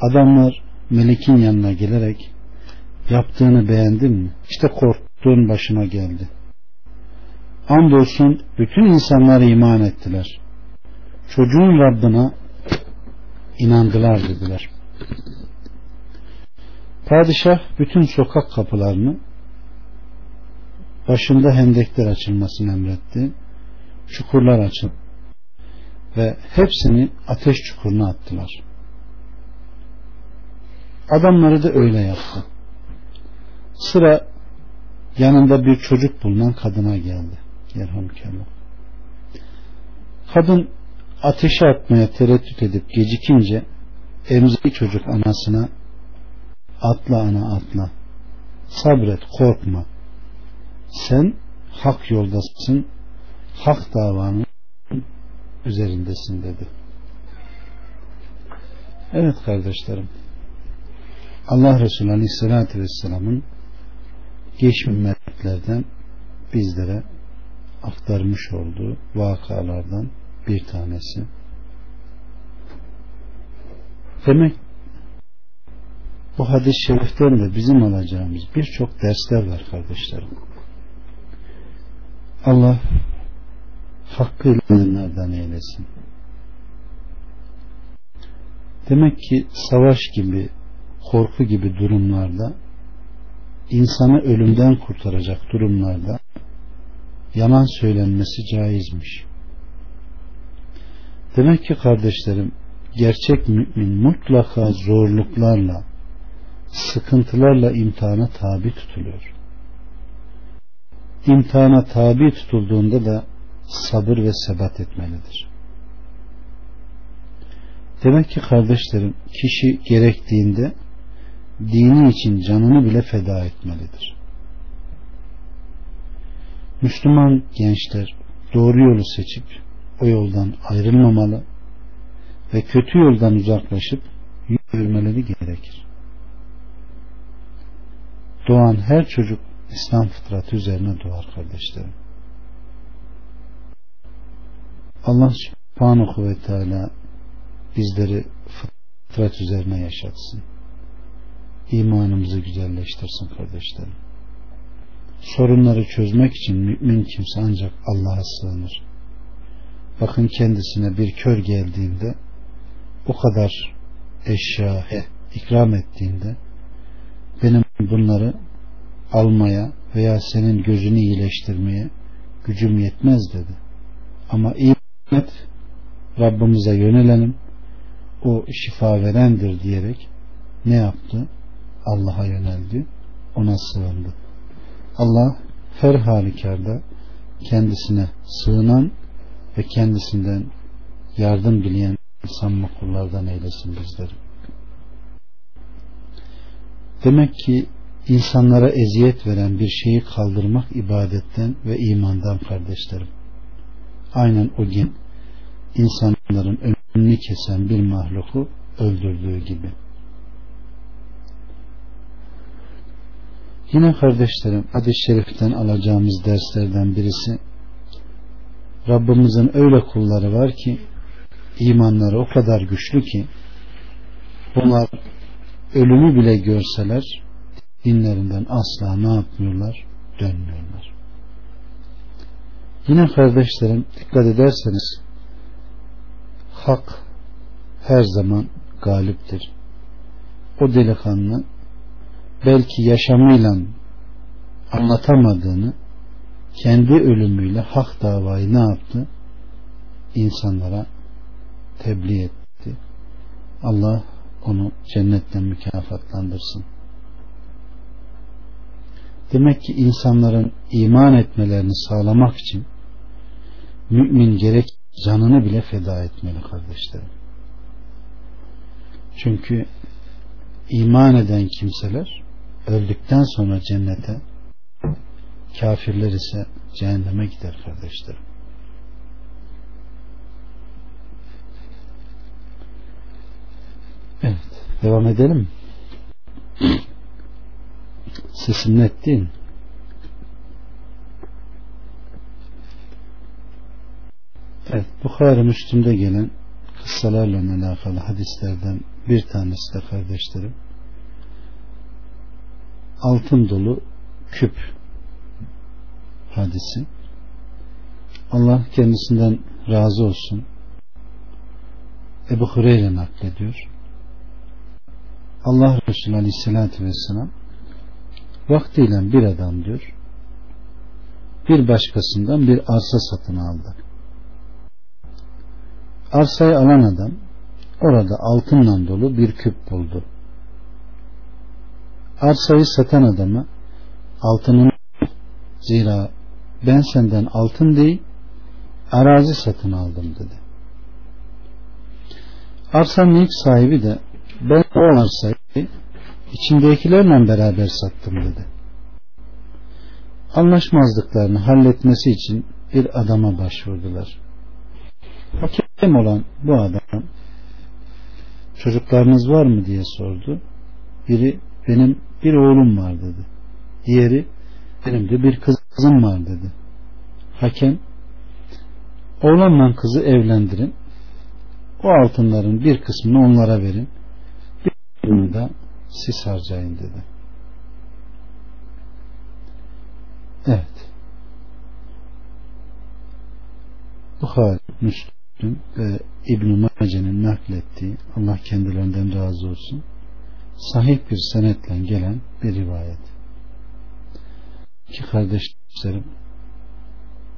Adamlar melekin yanına gelerek yaptığını beğendin mi? İşte korktuğun başıma geldi. Andolsun bütün insanlar iman ettiler. Çocuğun Rabbine inandılar dediler. Padişah bütün sokak kapılarını başında hendekler açılmasını emretti. Çukurlar açıldı ve hepsini ateş çukuruna attılar. Adamları da öyle yaptı. Sıra yanında bir çocuk bulunan kadına geldi. Yerhamdülillah. Kadın ateşe atmaya tereddüt edip gecikince emzirli çocuk anasına atla ana atla sabret korkma sen hak yoldasın hak davanın üzerindesin dedi. Evet kardeşlerim Allah Resulü Aleyhisselatü Vesselam'ın geç bizlere aktarmış olduğu vakalardan bir tanesi. Demek bu hadis-i şeriften de bizim alacağımız birçok dersler var kardeşlerim. Allah hakkıyla onlardan eylesin. Demek ki savaş gibi, korku gibi durumlarda insanı ölümden kurtaracak durumlarda yalan söylenmesi caizmiş. Demek ki kardeşlerim gerçek mümin mutlaka zorluklarla sıkıntılarla imtihana tabi tutuluyor. İmtihana tabi tutulduğunda da sabır ve sebat etmelidir. Demek ki kardeşlerim kişi gerektiğinde dini için canını bile feda etmelidir. Müslüman gençler doğru yolu seçip o yoldan ayrılmamalı ve kötü yoldan uzaklaşıp yürümeleri gerekir. Doğan her çocuk İslam fıtratı üzerine doğar kardeşlerim. Allah subhanahu ve teala bizleri fıtrat üzerine yaşatsın. İmanımızı güzelleştirsin kardeşlerim. Sorunları çözmek için mümin kimse ancak Allah'a sığınır. Bakın kendisine bir kör geldiğinde o kadar eşya ikram ettiğinde benim bunları almaya veya senin gözünü iyileştirmeye gücüm yetmez dedi. Ama iman Rabbimize yönelelim o şifa verendir diyerek ne yaptı? Allah'a yöneldi. Ona sığındı. Allah her halükarda kendisine sığınan ve kendisinden yardım dileyen samimi kullardan eylesin bizleri. Demek ki insanlara eziyet veren bir şeyi kaldırmak ibadetten ve imandan kardeşlerim. Aynen o gün insanların önünü kesen bir mahluku öldürdüğü gibi. Yine kardeşlerim hadis-i şeriften alacağımız derslerden birisi Rabbimizin öyle kulları var ki imanları o kadar güçlü ki bunlar ölümü bile görseler dinlerinden asla ne yapmıyorlar? Dönmüyorlar. Yine kardeşlerim dikkat ederseniz hak her zaman galiptir. O delikanlı belki yaşamıyla anlatamadığını kendi ölümüyle hak davayı ne yaptı? İnsanlara tebliğ etti. Allah onu cennetten mükafatlandırsın. Demek ki insanların iman etmelerini sağlamak için mümin gerek canını bile feda etmeli kardeşlerim. Çünkü iman eden kimseler öldükten sonra cennete kafirler ise cehenneme gider kardeşlerim. Evet. Devam edelim. Sesim net değil mi? Evet, Bukhari Müslüm'de gelen kıssalarla alakalı hadislerden bir tanesi de kardeşlerim. Altın dolu küp hadisi. Allah kendisinden razı olsun. Ebu Hureyre naklediyor. Allah Resulü Aleyhisselatü Vesselam vaktiyle bir adam diyor bir başkasından bir arsa satın aldı arsayı alan adam orada altınla dolu bir küp buldu arsayı satan adama altının zira ben senden altın değil arazi satın aldım dedi. Arsanın ilk sahibi de ben o arsayı içindekilerle beraber sattım dedi. Anlaşmazlıklarını halletmesi için bir adama başvurdular. Hakem olan bu adam çocuklarınız var mı diye sordu. Biri benim bir oğlum var dedi. Diğeri benim de bir kızım var dedi. Hakem oğlanla kızı evlendirin. O altınların bir kısmını onlara verin. Bir kısmını da siz harcayın dedi. Evet. Bukhari, Müslüm ve İbn-i Mace'nin naklettiği Allah kendilerinden razı olsun sahih bir senetle gelen bir rivayet. Ki kardeşlerim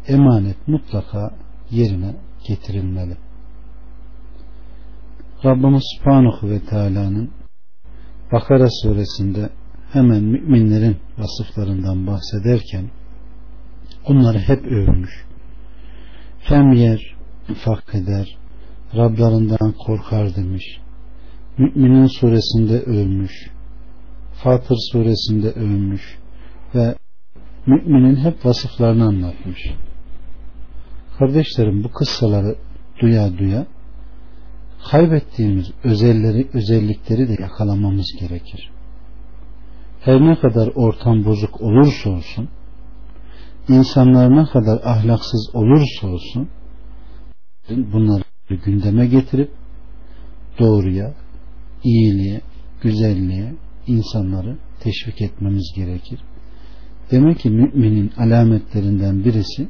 emanet mutlaka yerine getirilmeli. Rabbimiz Subhanahu ve Teala'nın Bakara suresinde hemen müminlerin vasıflarından bahsederken onları hep övmüş. Hem yer infak eder, Rablarından korkar demiş. Müminin suresinde övmüş. Fatır suresinde övmüş. Ve müminin hep vasıflarını anlatmış. Kardeşlerim bu kıssaları duya duya kaybettiğimiz özelleri, özellikleri de yakalamamız gerekir. Her ne kadar ortam bozuk olursa olsun, insanlar ne kadar ahlaksız olursa olsun, bunları gündeme getirip doğruya, iyiliğe, güzelliğe insanları teşvik etmemiz gerekir. Demek ki müminin alametlerinden birisi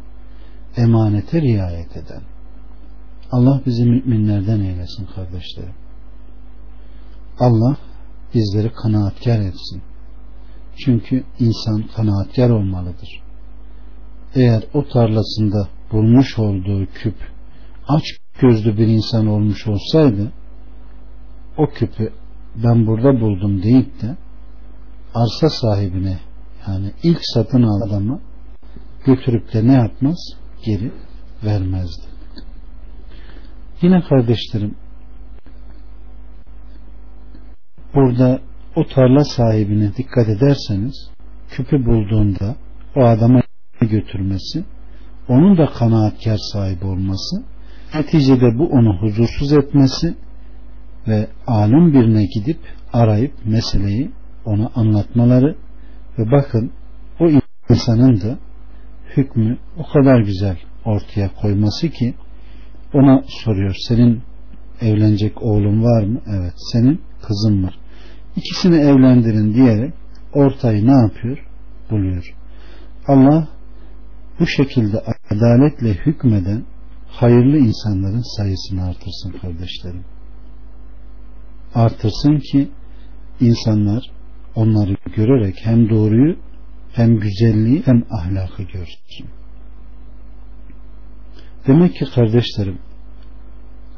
emanete riayet eden. Allah bizi müminlerden eylesin kardeşlerim. Allah bizleri kanaatkar etsin. Çünkü insan kanaatkar olmalıdır. Eğer o tarlasında bulmuş olduğu küp aç gözlü bir insan olmuş olsaydı o küpü ben burada buldum deyip de arsa sahibine yani ilk satın al adamı götürüp de ne yapmaz? Geri vermezdi. Yine kardeşlerim burada o tarla sahibine dikkat ederseniz küpü bulduğunda o adama götürmesi onun da kanaatkar sahibi olması neticede bu onu huzursuz etmesi ve alim birine gidip arayıp meseleyi ona anlatmaları ve bakın o insanın da hükmü o kadar güzel ortaya koyması ki ona soruyor senin evlenecek oğlun var mı? Evet senin kızın var. İkisini evlendirin diyerek ortayı ne yapıyor? Buluyor. Allah bu şekilde adaletle hükmeden hayırlı insanların sayısını artırsın kardeşlerim. Artırsın ki insanlar onları görerek hem doğruyu hem güzelliği hem ahlakı görsün. Demek ki kardeşlerim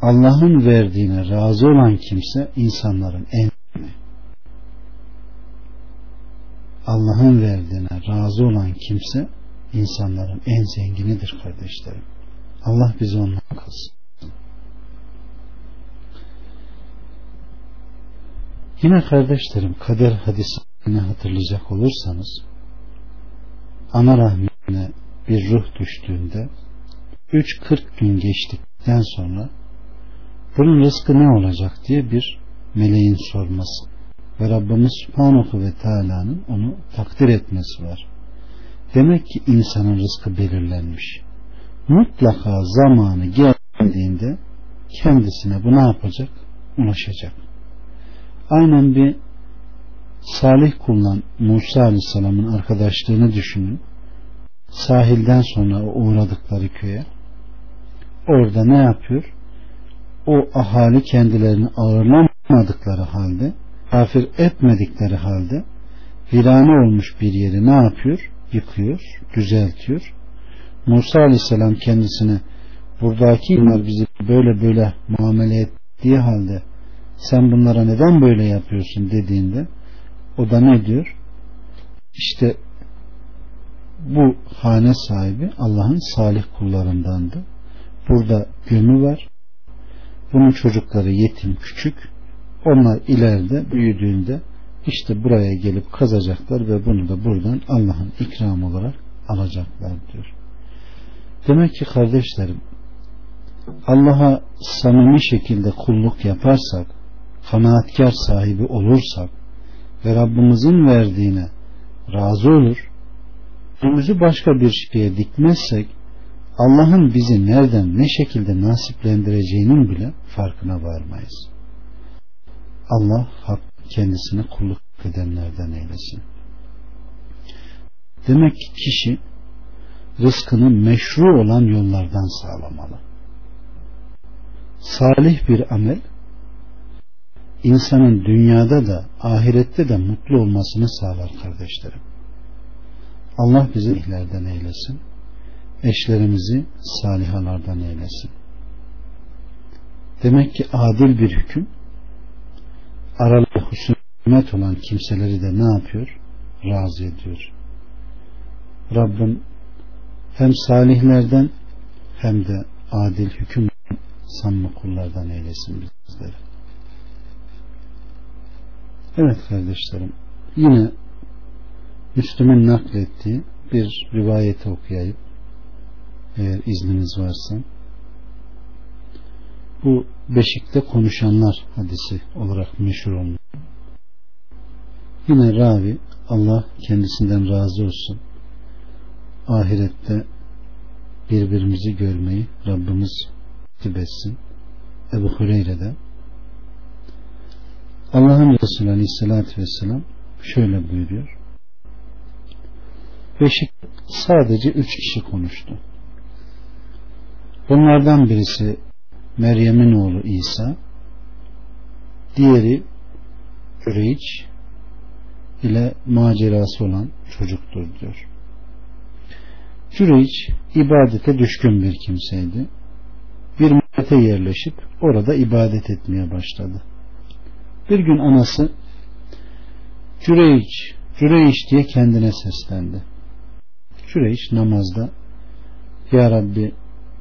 Allah'ın verdiğine razı olan kimse insanların en Allah'ın verdiğine razı olan kimse insanların en zenginidir kardeşlerim. Allah bizi ondan kılsın. Yine kardeşlerim kader hadisini hatırlayacak olursanız ana rahmine bir ruh düştüğünde 3-40 gün geçtikten sonra bunun rızkı ne olacak diye bir meleğin sorması ve Rabbimiz Subhanahu ve Teala'nın onu takdir etmesi var. Demek ki insanın rızkı belirlenmiş. Mutlaka zamanı geldiğinde kendisine bu ne yapacak? Ulaşacak. Aynen bir salih kullan Musa Aleyhisselam'ın arkadaşlığını düşünün. Sahilden sonra uğradıkları köye orada ne yapıyor? O ahali kendilerini ağırlamadıkları halde kafir etmedikleri halde virane olmuş bir yeri ne yapıyor? Yıkıyor, düzeltiyor. Musa Aleyhisselam kendisine buradaki insanlar bizi böyle böyle muamele ettiği halde sen bunlara neden böyle yapıyorsun dediğinde o da ne diyor? İşte bu hane sahibi Allah'ın salih kullarındandı. Burada gömü var. Bunun çocukları yetim küçük. Onlar ileride büyüdüğünde işte buraya gelip kazacaklar ve bunu da buradan Allah'ın ikram olarak alacaklar diyor. Demek ki kardeşlerim Allah'a samimi şekilde kulluk yaparsak kanaatkar sahibi olursak ve Rabbimizin verdiğine razı olur önümüzü başka bir şeye dikmezsek Allah'ın bizi nereden ne şekilde nasiplendireceğinin bile farkına varmayız. Allah hak kendisine kulluk edenlerden eylesin. Demek ki kişi rızkını meşru olan yollardan sağlamalı. Salih bir amel insanın dünyada da ahirette de mutlu olmasını sağlar kardeşlerim. Allah bizi ihlerden eylesin. Eşlerimizi salihalardan eylesin. Demek ki adil bir hüküm aralı husumet olan kimseleri de ne yapıyor? Razı ediyor. Rabbim hem salihlerden hem de adil hüküm samimi kullardan eylesin bizleri. Evet kardeşlerim yine Müslüm'ün naklettiği bir rivayeti okuyayım eğer izniniz varsa bu beşikte konuşanlar hadisi olarak meşhur olmuş. Yine ravi Allah kendisinden razı olsun. Ahirette birbirimizi görmeyi Rabbimiz nasip etsin. Ebu Hureyre'de Allah'ın Resulü Aleyhisselatü Vesselam şöyle buyuruyor. Beşik sadece üç kişi konuştu. Bunlardan birisi Meryem'in oğlu İsa, diğeri Üreyç ile macerası olan çocuktur diyor. Cüreyç ibadete düşkün bir kimseydi. Bir millete yerleşip orada ibadet etmeye başladı. Bir gün anası Cüreyç, Cüreyç diye kendine seslendi. Cüreyç namazda Ya Rabbi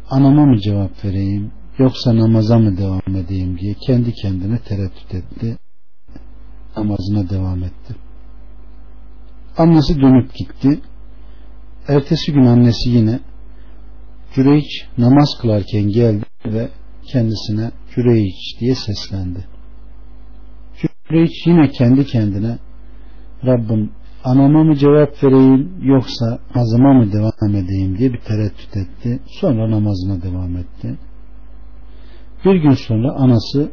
anama mı cevap vereyim yoksa namaza mı devam edeyim diye kendi kendine tereddüt etti. Namazına devam etti. Annesi dönüp gitti. Ertesi gün annesi yine Cüreyç namaz kılarken geldi ve kendisine Cüreyç diye seslendi. Cüreyç yine kendi kendine Rabbim anama mı cevap vereyim yoksa azıma mı devam edeyim diye bir tereddüt etti. Sonra namazına devam etti. Bir gün sonra anası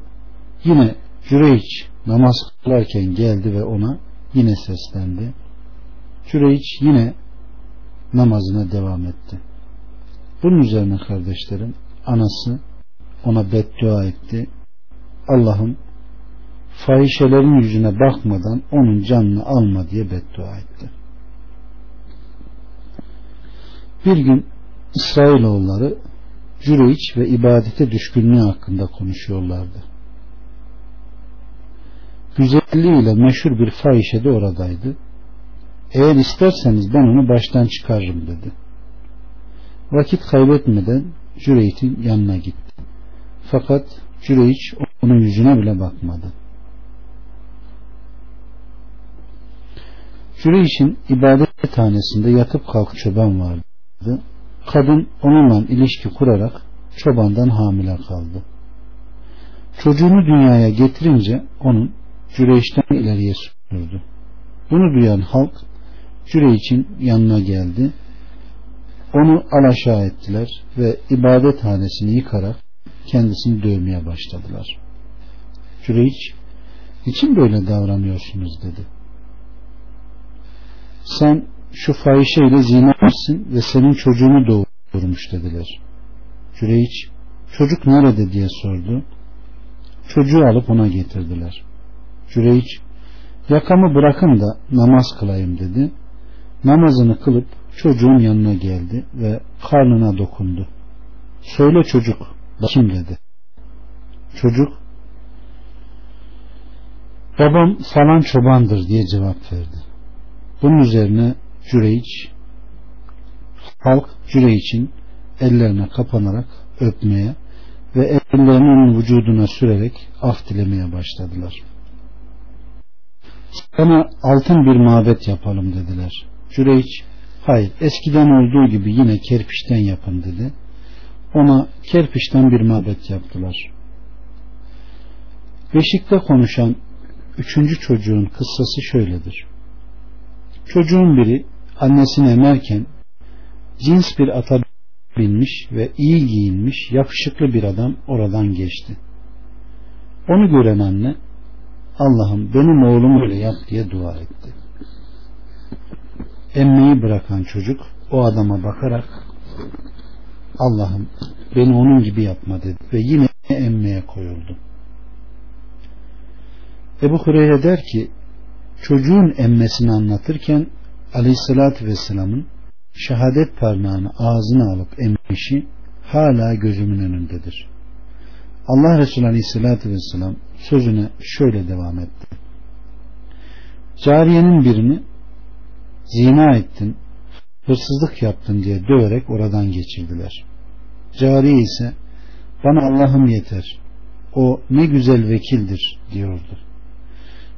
yine Cüreyç namaz kılarken geldi ve ona yine seslendi. Cüreyç yine namazına devam etti. Bunun üzerine kardeşlerim anası ona beddua etti. Allah'ım fahişelerin yüzüne bakmadan onun canını alma diye beddua etti. Bir gün İsrailoğulları Cüreyç ve ibadete düşkünlüğü hakkında konuşuyorlardı. Güzelliğiyle meşhur bir fahişe de oradaydı. Eğer isterseniz ben onu baştan çıkarırım dedi. Vakit kaybetmeden Cüreyt'in yanına gitti. Fakat Cüreyç onun yüzüne bile bakmadı. Cüreyç'in ibadet tanesinde yatıp kalk çoban vardı. Kadın onunla ilişki kurarak çobandan hamile kaldı. Çocuğunu dünyaya getirince onun Cüreyç'ten ileriye sürdü. Bunu duyan halk Cüreyç'in yanına geldi. Onu alaşağı ettiler ve ibadet hanesini yıkarak kendisini dövmeye başladılar. Cüreyç için böyle davranıyorsunuz dedi. Sen şu fahişeyle zina etsin ve senin çocuğunu doğurmuş dediler. Cüreyç çocuk nerede diye sordu. Çocuğu alıp ona getirdiler. Cüreyç yakamı bırakın da namaz kılayım dedi. Namazını kılıp çocuğun yanına geldi ve karnına dokundu. Söyle çocuk kim dedi. Çocuk babam falan çobandır diye cevap verdi. Bunun üzerine Cüreyç halk Cüreyç'in ellerine kapanarak öpmeye ve ellerini onun vücuduna sürerek af dilemeye başladılar. Sana altın bir mabet yapalım dediler. Cüreyç hayır eskiden olduğu gibi yine kerpiçten yapın dedi. Ona kerpiçten bir mabet yaptılar. Beşikte konuşan üçüncü çocuğun kıssası şöyledir. Çocuğun biri annesini emerken cins bir ata binmiş ve iyi giyinmiş yakışıklı bir adam oradan geçti. Onu gören anne Allah'ım benim oğlum öyle yap diye dua etti. Emmeyi bırakan çocuk o adama bakarak Allah'ım beni onun gibi yapma dedi ve yine emmeye koyuldu. Ebu Hureyre der ki çocuğun emmesini anlatırken aleyhissalatü vesselamın şehadet parmağını ağzına alıp emmişi hala gözümün önündedir. Allah Resulü aleyhissalatü vesselam sözüne şöyle devam etti. Cariyenin birini zina ettin hırsızlık yaptın diye döverek oradan geçirdiler. Cariye ise bana Allah'ım yeter. O ne güzel vekildir diyordu.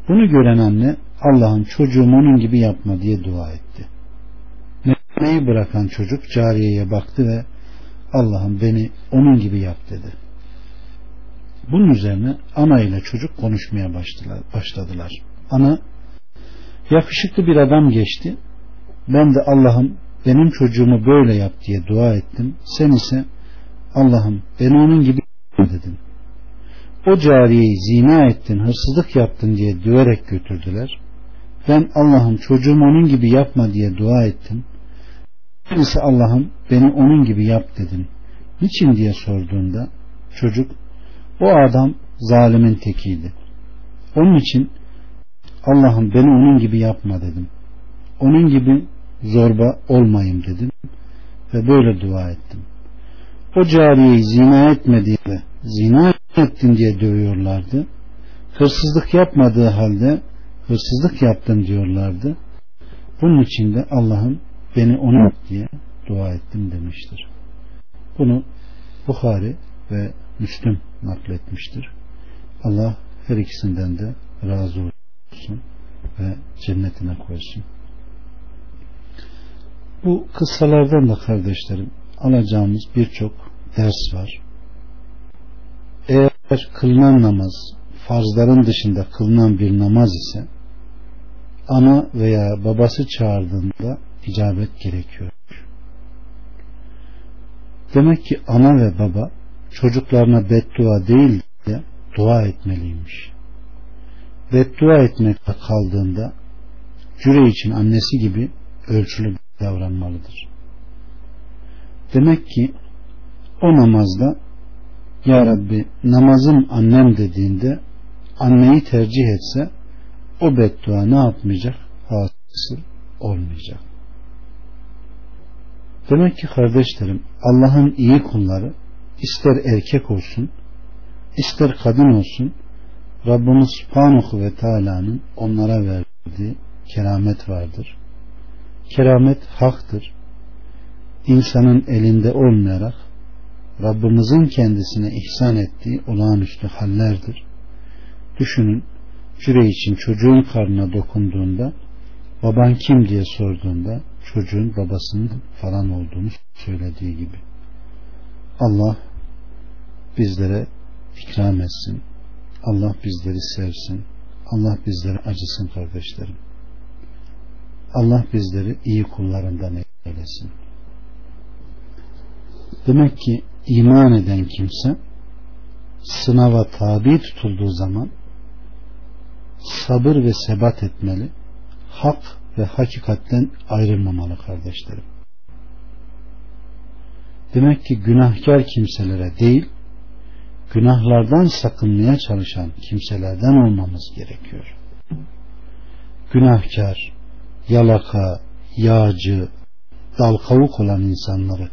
Bunu gören anne Allah'ım çocuğum onun gibi yapma diye dua etti. Memeyi bırakan çocuk cariyeye baktı ve Allah'ım beni onun gibi yap dedi. Bunun üzerine ana ile çocuk konuşmaya başladılar. Ana yakışıklı bir adam geçti. Ben de Allah'ım benim çocuğumu böyle yap diye dua ettim. Sen ise Allah'ım beni onun gibi dedin. O cariyeyi zina ettin, hırsızlık yaptın diye döverek götürdüler. Ben Allah'ım çocuğumu onun gibi yapma diye dua ettim. Birisi Allah'ım beni onun gibi yap dedim. Niçin diye sorduğunda çocuk o adam zalimin tekiydi. Onun için Allah'ım beni onun gibi yapma dedim. Onun gibi zorba olmayayım dedim ve böyle dua ettim. O cariyeyi zina etmediği ve zina ettin diye dövüyorlardı. Hırsızlık yapmadığı halde hırsızlık yaptın diyorlardı. Bunun için de Allah'ım beni onu diye dua ettim demiştir. Bunu Bukhari ve Müslüm nakletmiştir. Allah her ikisinden de razı olsun ve cennetine koysun. Bu kıssalardan da kardeşlerim alacağımız birçok ders var. Eğer kılınan namaz farzların dışında kılınan bir namaz ise ana veya babası çağırdığında icabet gerekiyor. Demek ki ana ve baba çocuklarına beddua değil de dua etmeliymiş. Beddua etmekte kaldığında cüre için annesi gibi ölçülü davranmalıdır. Demek ki o namazda Ya Rabbi namazım annem dediğinde anneyi tercih etse o beddua ne yapmayacak? Hasıl olmayacak. Demek ki kardeşlerim Allah'ın iyi kulları ister erkek olsun ister kadın olsun Rabbimiz Subhanahu ve Teala'nın onlara verdiği keramet vardır. Keramet haktır. İnsanın elinde olmayarak Rabbimizin kendisine ihsan ettiği olağanüstü hallerdir. Düşünün, cüre için çocuğun karnına dokunduğunda baban kim diye sorduğunda çocuğun babasının falan olduğunu söylediği gibi. Allah bizlere ikram etsin. Allah bizleri sevsin. Allah bizleri acısın kardeşlerim. Allah bizleri iyi kullarından eylesin. Demek ki iman eden kimse sınava tabi tutulduğu zaman sabır ve sebat etmeli, hak ve hakikatten ayrılmamalı kardeşlerim. Demek ki günahkar kimselere değil, günahlardan sakınmaya çalışan kimselerden olmamız gerekiyor. Günahkar, yalaka, yağcı, dal kavuk olan insanları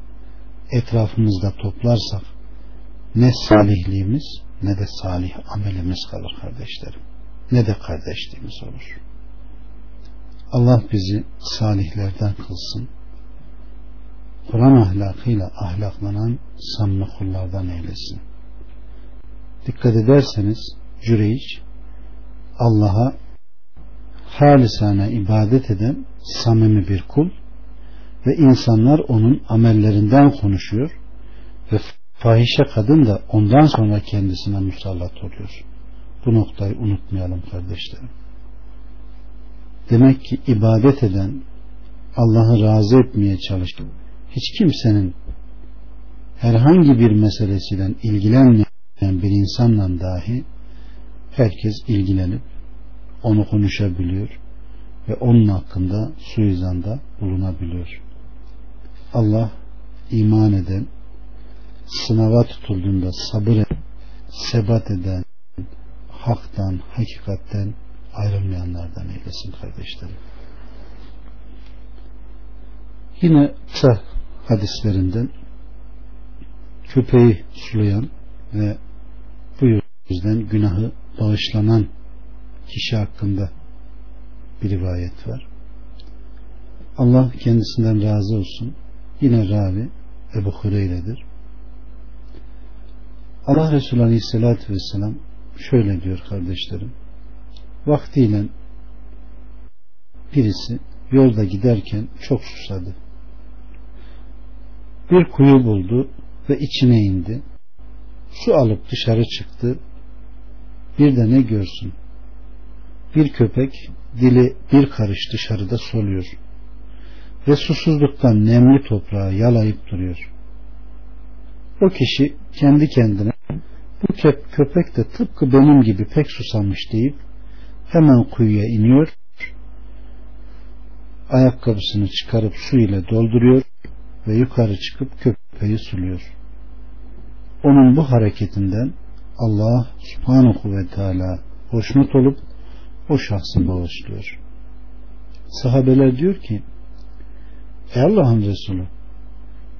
etrafımızda toplarsak ne salihliğimiz ne de salih amelimiz kalır kardeşlerim. Ne de kardeşliğimiz olur. Allah bizi salihlerden kılsın. Kur'an ahlakıyla ahlaklanan samimi kullardan eylesin. Dikkat ederseniz Cüreyç Allah'a halisane ibadet eden samimi bir kul ve insanlar onun amellerinden konuşuyor ve fahişe kadın da ondan sonra kendisine musallat oluyor. Bu noktayı unutmayalım kardeşlerim. Demek ki ibadet eden, Allah'ı razı etmeye çalışan hiç kimsenin herhangi bir meselesiyle ilgilenmeyen bir insanla dahi herkes ilgilenip onu konuşabiliyor ve onun hakkında suizanda bulunabiliyor. Allah iman eden, sınava tutulduğunda sabır eden, sebat eden, haktan, hakikatten ayrılmayanlardan eylesin kardeşlerim. Yine kısa hadislerinden köpeği sulayan ve bu yüzden günahı bağışlanan kişi hakkında bir rivayet var. Allah kendisinden razı olsun. Yine ravi Ebu Hureyre'dir. Allah Resulü Aleyhisselatü Vesselam şöyle diyor kardeşlerim. Vaktiyle birisi yolda giderken çok susadı. Bir kuyu buldu ve içine indi. Su alıp dışarı çıktı. Bir de ne görsün? Bir köpek dili bir karış dışarıda soluyor. Ve susuzluktan nemli toprağı yalayıp duruyor. O kişi kendi kendine bu köpek de tıpkı benim gibi pek susamış deyip hemen kuyuya iniyor ayakkabısını çıkarıp su ile dolduruyor ve yukarı çıkıp köpeği suluyor. Onun bu hareketinden Allah subhanahu ve teala hoşnut olup o şahsı bağışlıyor. Sahabeler diyor ki Ey Allah'ın Resulü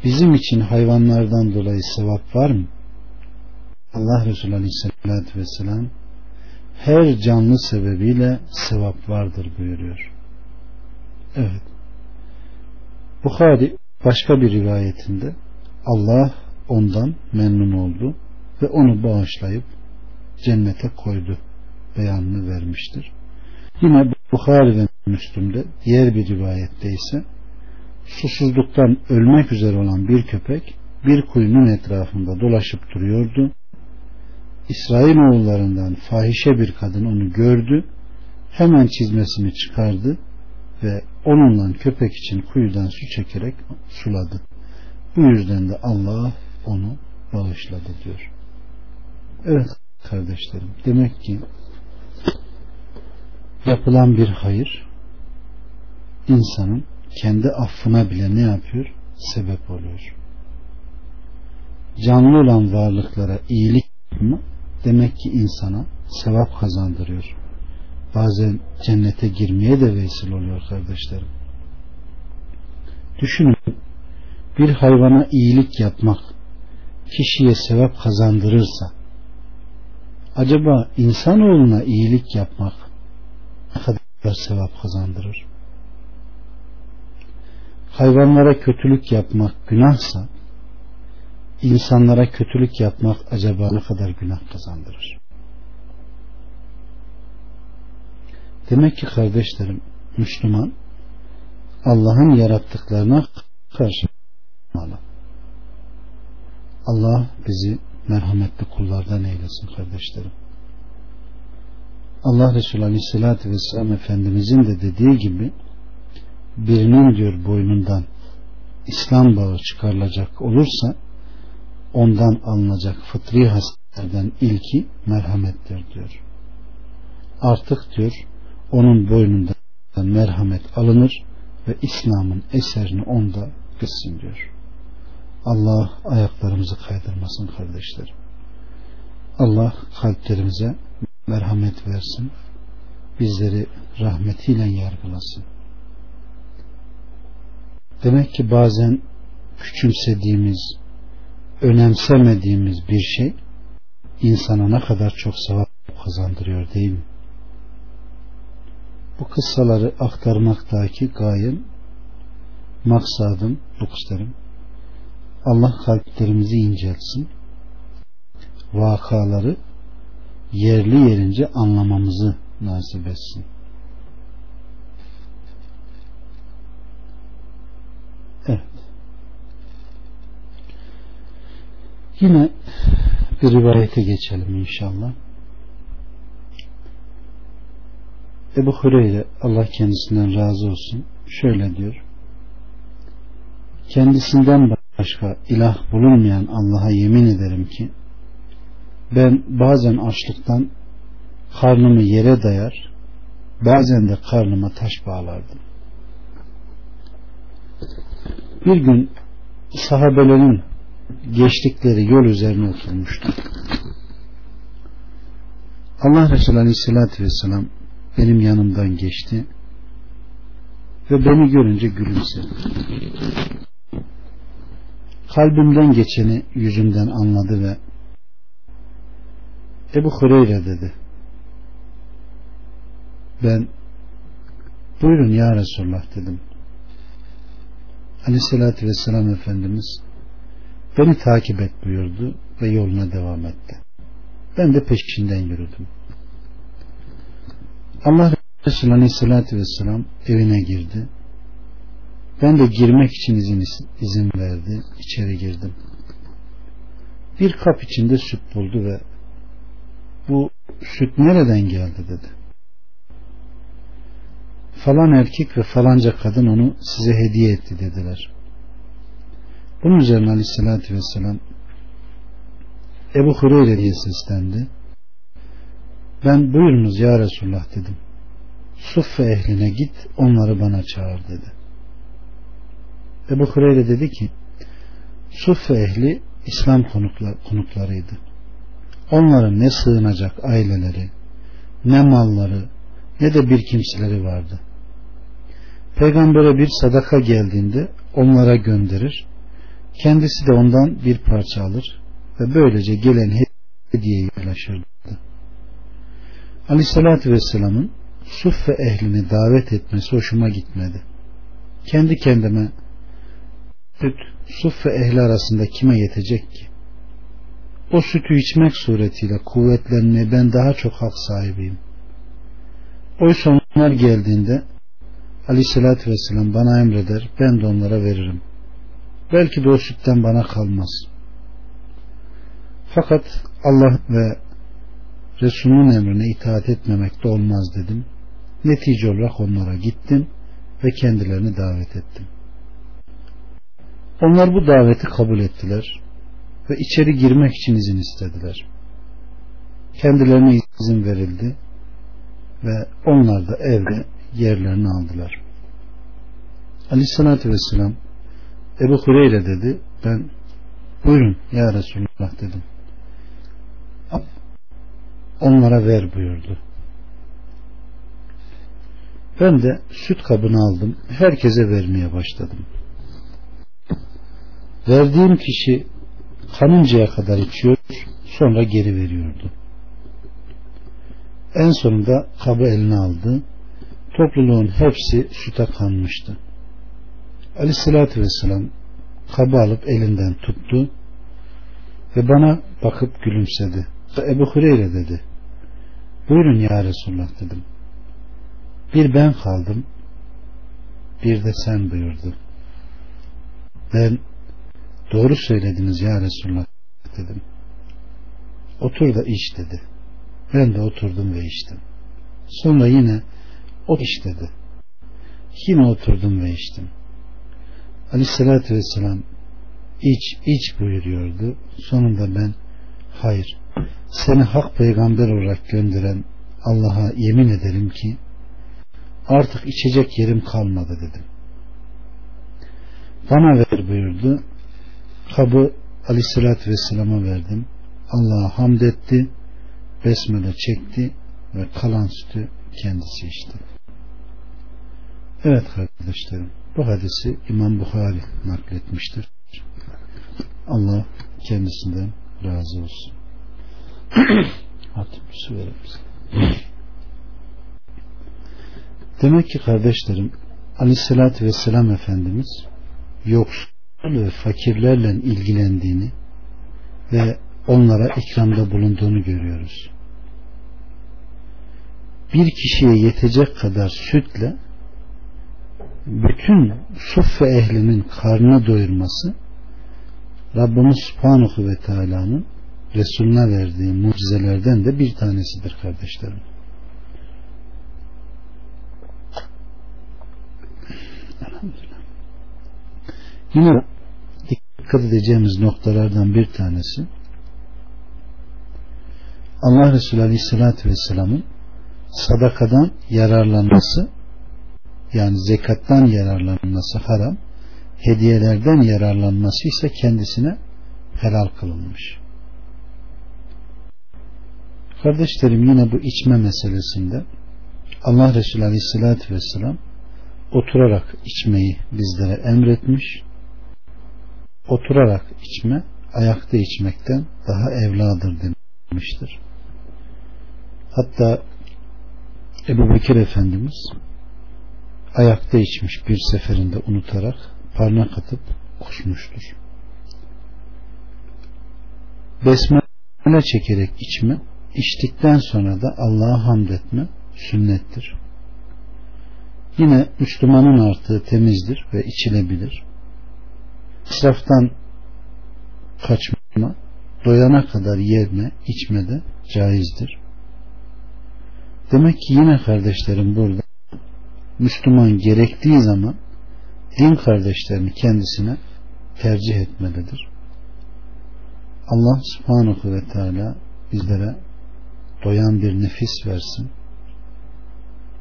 bizim için hayvanlardan dolayı sevap var mı? Allah Resulü Aleyhisselatü Vesselam her canlı sebebiyle sevap vardır buyuruyor. Evet. Bukhari başka bir rivayetinde Allah ondan memnun oldu ve onu bağışlayıp cennete koydu beyanını vermiştir. Yine Bukhari ve Müslüm'de diğer bir rivayette ise susuzluktan ölmek üzere olan bir köpek bir kuyunun etrafında dolaşıp duruyordu. İsrail oğullarından fahişe bir kadın onu gördü. Hemen çizmesini çıkardı ve onunla köpek için kuyudan su çekerek suladı. Bu yüzden de Allah onu bağışladı diyor. Evet kardeşlerim demek ki yapılan bir hayır insanın kendi affına bile ne yapıyor? Sebep oluyor. Canlı olan varlıklara iyilik mi? Demek ki insana sevap kazandırıyor bazen cennete girmeye de vesile oluyor kardeşlerim. Düşünün bir hayvana iyilik yapmak kişiye sevap kazandırırsa acaba insanoğluna iyilik yapmak ne kadar sevap kazandırır? Hayvanlara kötülük yapmak günahsa insanlara kötülük yapmak acaba ne kadar günah kazandırır? Demek ki kardeşlerim Müslüman Allah'ın yarattıklarına karşı Allah bizi merhametli kullardan eylesin kardeşlerim. Allah Resulü Aleyhisselatü Vesselam Efendimizin de dediği gibi birinin diyor boynundan İslam bağı çıkarılacak olursa ondan alınacak fıtri hasletlerden ilki merhamettir diyor. Artık diyor onun boynundan merhamet alınır ve İslam'ın eserini onda gitsin diyor. Allah ayaklarımızı kaydırmasın kardeşlerim. Allah kalplerimize merhamet versin. Bizleri rahmetiyle yargılasın. Demek ki bazen küçümsediğimiz, önemsemediğimiz bir şey insana ne kadar çok sevap kazandırıyor değil mi? bu kıssaları aktarmaktaki gayem maksadım bu kıslarım Allah kalplerimizi incelsin vakaları yerli yerince anlamamızı nasip etsin evet yine bir rivayete geçelim inşallah. Ebu Hureyre Allah kendisinden razı olsun şöyle diyor. Kendisinden başka ilah bulunmayan Allah'a yemin ederim ki ben bazen açlıktan karnımı yere dayar bazen de karnıma taş bağlardım. Bir gün sahabelerin geçtikleri yol üzerine oturmuştu Allah Resulü Aleyhisselatü Vesselam benim yanımdan geçti ve beni görünce gülümsedi. Kalbimden geçeni yüzümden anladı ve Ebu Hureyre dedi. Ben buyurun ya Resulullah dedim. Aleyhisselatü Vesselam Efendimiz beni takip et buyurdu ve yoluna devam etti. Ben de peşinden yürüdüm. Allah Resulü Aleyhisselatü Vesselam evine girdi. Ben de girmek için izin, izin verdi. İçeri girdim. Bir kap içinde süt buldu ve bu süt nereden geldi dedi. Falan erkek ve falanca kadın onu size hediye etti dediler. Bunun üzerine aleyhissalatü vesselam Ebu Hureyre diye seslendi. Ben buyurunuz ya Resulullah dedim. Suffe ehline git onları bana çağır dedi. Ebu Hureyre dedi ki Suffe ehli İslam konuklar, konuklarıydı. Onların ne sığınacak aileleri, ne malları, ne de bir kimseleri vardı. Peygambere bir sadaka geldiğinde onlara gönderir, kendisi de ondan bir parça alır ve böylece gelen hediyeye ulaşırdı. Aleyhissalatü Vesselam'ın Suffe ehlini davet etmesi hoşuma gitmedi. Kendi kendime süt Suffe ehli arasında kime yetecek ki? O sütü içmek suretiyle kuvvetlenmeye ben daha çok hak sahibiyim. Oysa onlar geldiğinde Aleyhisselatü Vesselam bana emreder ben de onlara veririm. Belki de o sütten bana kalmaz. Fakat Allah ve Resulünün emrine itaat etmemek de olmaz dedim. Netice olarak onlara gittim ve kendilerini davet ettim. Onlar bu daveti kabul ettiler ve içeri girmek için izin istediler. Kendilerine izin verildi ve onlar da evde yerlerini aldılar. Aleyhissalatü vesselam Ebu Hureyre dedi ben buyurun ya Resulullah dedim. Onlara ver buyurdu. Ben de süt kabını aldım. Herkese vermeye başladım. Verdiğim kişi kanıncaya kadar içiyor, sonra geri veriyordu. En sonunda kabı eline aldı. Topluluğun hepsi süte kanmıştı. Aleyhissalatü vesselam kabı alıp elinden tuttu ve bana bakıp gülümsedi. Ebu Hureyre dedi. Buyurun ya Resulullah dedim. Bir ben kaldım, bir de sen buyurdu. Ben doğru söylediniz ya Resulullah dedim. Otur da iç dedi. Ben de oturdum ve içtim. Sonra yine o iç dedi. Yine oturdum ve içtim. Aleyhissalatü vesselam iç iç buyuruyordu. Sonunda ben hayır seni hak peygamber olarak gönderen Allah'a yemin ederim ki artık içecek yerim kalmadı dedim. Bana ver buyurdu. Kabı aleyhissalatü vesselama verdim. Allah'a hamd etti. Besmele çekti ve kalan sütü kendisi içti. Evet kardeşlerim bu hadisi İmam Bukhari nakletmiştir. Allah kendisinden razı olsun. *clears throat* Hadi su verir Demek ki kardeşlerim Aleyhisselatü Vesselam Efendimiz yoksul ve fakirlerle ilgilendiğini ve onlara ikramda bulunduğunu görüyoruz. Bir kişiye yetecek kadar sütle bütün suffe ehlinin karnına doyurması Rabbimiz Subhanahu ve Teala'nın Resulüne verdiği mucizelerden de bir tanesidir kardeşlerim. Yine dikkat edeceğimiz noktalardan bir tanesi Allah Resulü Aleyhisselatü Vesselam'ın sadakadan yararlanması yani zekattan yararlanması haram hediyelerden yararlanması ise kendisine helal kılınmış. Kardeşlerim yine bu içme meselesinde Allah Resulü Aleyhisselatü Vesselam oturarak içmeyi bizlere emretmiş. Oturarak içme ayakta içmekten daha evladır demiştir. Hatta Ebu Bekir Efendimiz ayakta içmiş bir seferinde unutarak parmak atıp kusmuştur. Besmele çekerek içme, içtikten sonra da Allah'a hamd etme sünnettir. Yine Müslümanın artığı temizdir ve içilebilir. İsraftan kaçma, doyana kadar yeme, içme de caizdir. Demek ki yine kardeşlerim burada Müslüman gerektiği zaman din kardeşlerini kendisine tercih etmelidir. Allah subhanahu ve teala bizlere doyan bir nefis versin.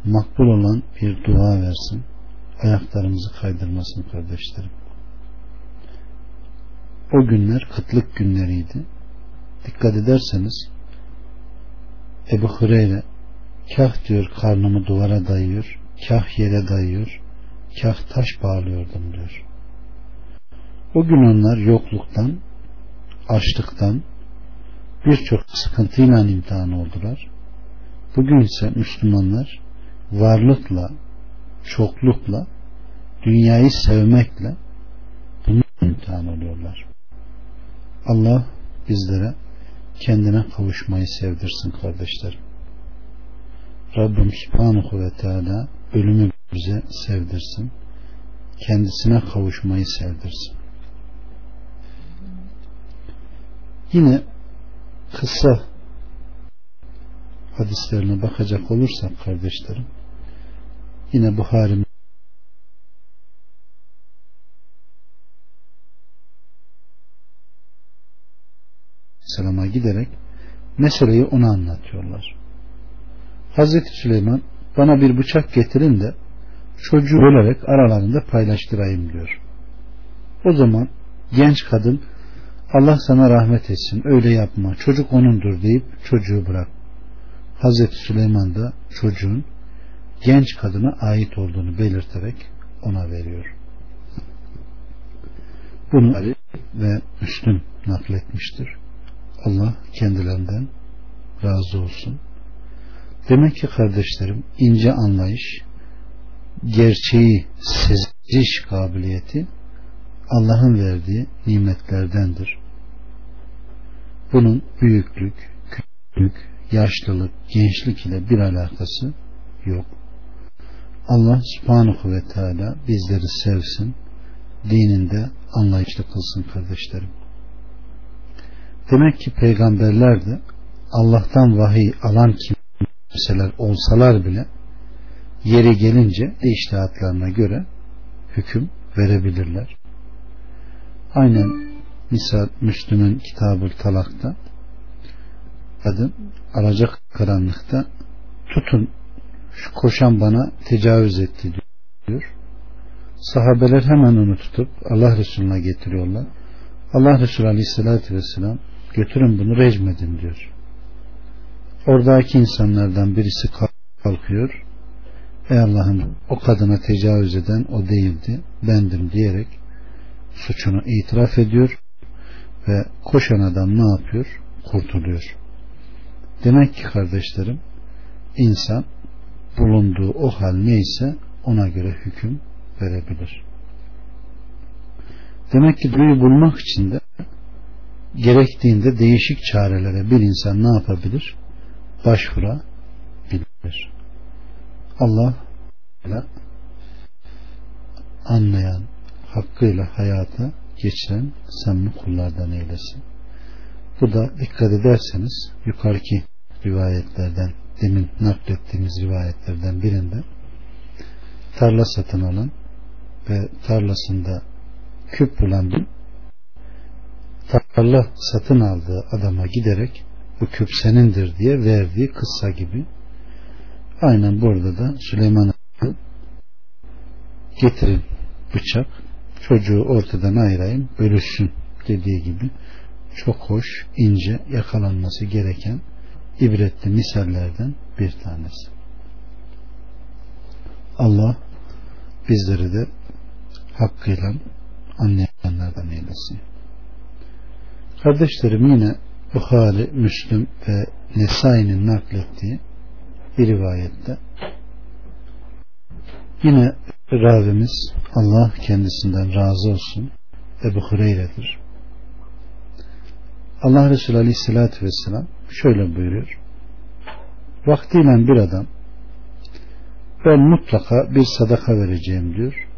Makbul olan bir dua versin. Ayaklarımızı kaydırmasın kardeşlerim. O günler kıtlık günleriydi. Dikkat ederseniz Ebu Hureyre kah diyor karnımı duvara dayıyor, kah yere dayıyor, kah taş bağlıyordum diyor. O gün onlar yokluktan, açlıktan, birçok sıkıntıyla imtihan oldular. Bugün ise Müslümanlar varlıkla, çoklukla, dünyayı sevmekle bunu imtihan oluyorlar. Allah bizlere kendine kavuşmayı sevdirsin kardeşlerim. Rabbim Subhanahu ve Teala ölümü bize sevdirsin. Kendisine kavuşmayı sevdirsin. Yine kısa hadislerine bakacak olursak kardeşlerim yine Buhari Selama giderek meseleyi ona anlatıyorlar. Hazreti Süleyman bana bir bıçak getirin de çocuğu bölerek aralarında paylaştırayım diyor. O zaman genç kadın Allah sana rahmet etsin öyle yapma çocuk onundur deyip çocuğu bırak. Hazreti Süleyman da çocuğun genç kadına ait olduğunu belirterek ona veriyor. Bunu Ali ve Müslüm nakletmiştir. Allah kendilerinden razı olsun. Demek ki kardeşlerim ince anlayış, gerçeği seziş kabiliyeti Allah'ın verdiği nimetlerdendir. Bunun büyüklük, küçüklük, yaşlılık, gençlik ile bir alakası yok. Allah subhanahu ve teala bizleri sevsin, dininde anlayışlı kılsın kardeşlerim. Demek ki peygamberler de Allah'tan vahiy alan kimseler olsalar bile yeri gelince iştihatlarına göre hüküm verebilirler. Aynen misal Müslüm'ün kitabı talakta kadın alacak karanlıkta tutun şu koşan bana tecavüz etti diyor. Sahabeler hemen onu tutup Allah Resulüne getiriyorlar. Allah Resulü Aleyhisselatü Vesselam götürün bunu rejmedin diyor. Oradaki insanlardan birisi kalkıyor. Ey Allah'ım o kadına tecavüz eden o değildi bendim diyerek suçunu itiraf ediyor ve koşan adam ne yapıyor? Kurtuluyor. Demek ki kardeşlerim insan bulunduğu o hal neyse ona göre hüküm verebilir. Demek ki duyu bulmak için de gerektiğinde değişik çarelere bir insan ne yapabilir? Başvurabilir. Allah anlayan, hakkıyla hayata geçiren samimi kullardan eylesin. Bu da dikkat ederseniz yukarıki rivayetlerden demin naklettiğimiz rivayetlerden birinde tarla satın alan ve tarlasında küp bulan tarla satın aldığı adama giderek bu küp senindir diye verdiği kıssa gibi aynen burada da Süleyman'a getirin bıçak çocuğu ortadan ayırayım bölüşsün dediği gibi çok hoş ince yakalanması gereken ibretli misallerden bir tanesi. Allah bizleri de hakkıyla anlayanlardan eylesin. Kardeşlerim yine Bukhari, Müslüm ve Nesai'nin naklettiği bir rivayette yine ravimiz Allah kendisinden razı olsun Ebu Hureyre'dir. Allah Resulü Aleyhisselatü Vesselam şöyle buyuruyor. Vaktiyle bir adam ben mutlaka bir sadaka vereceğim diyor.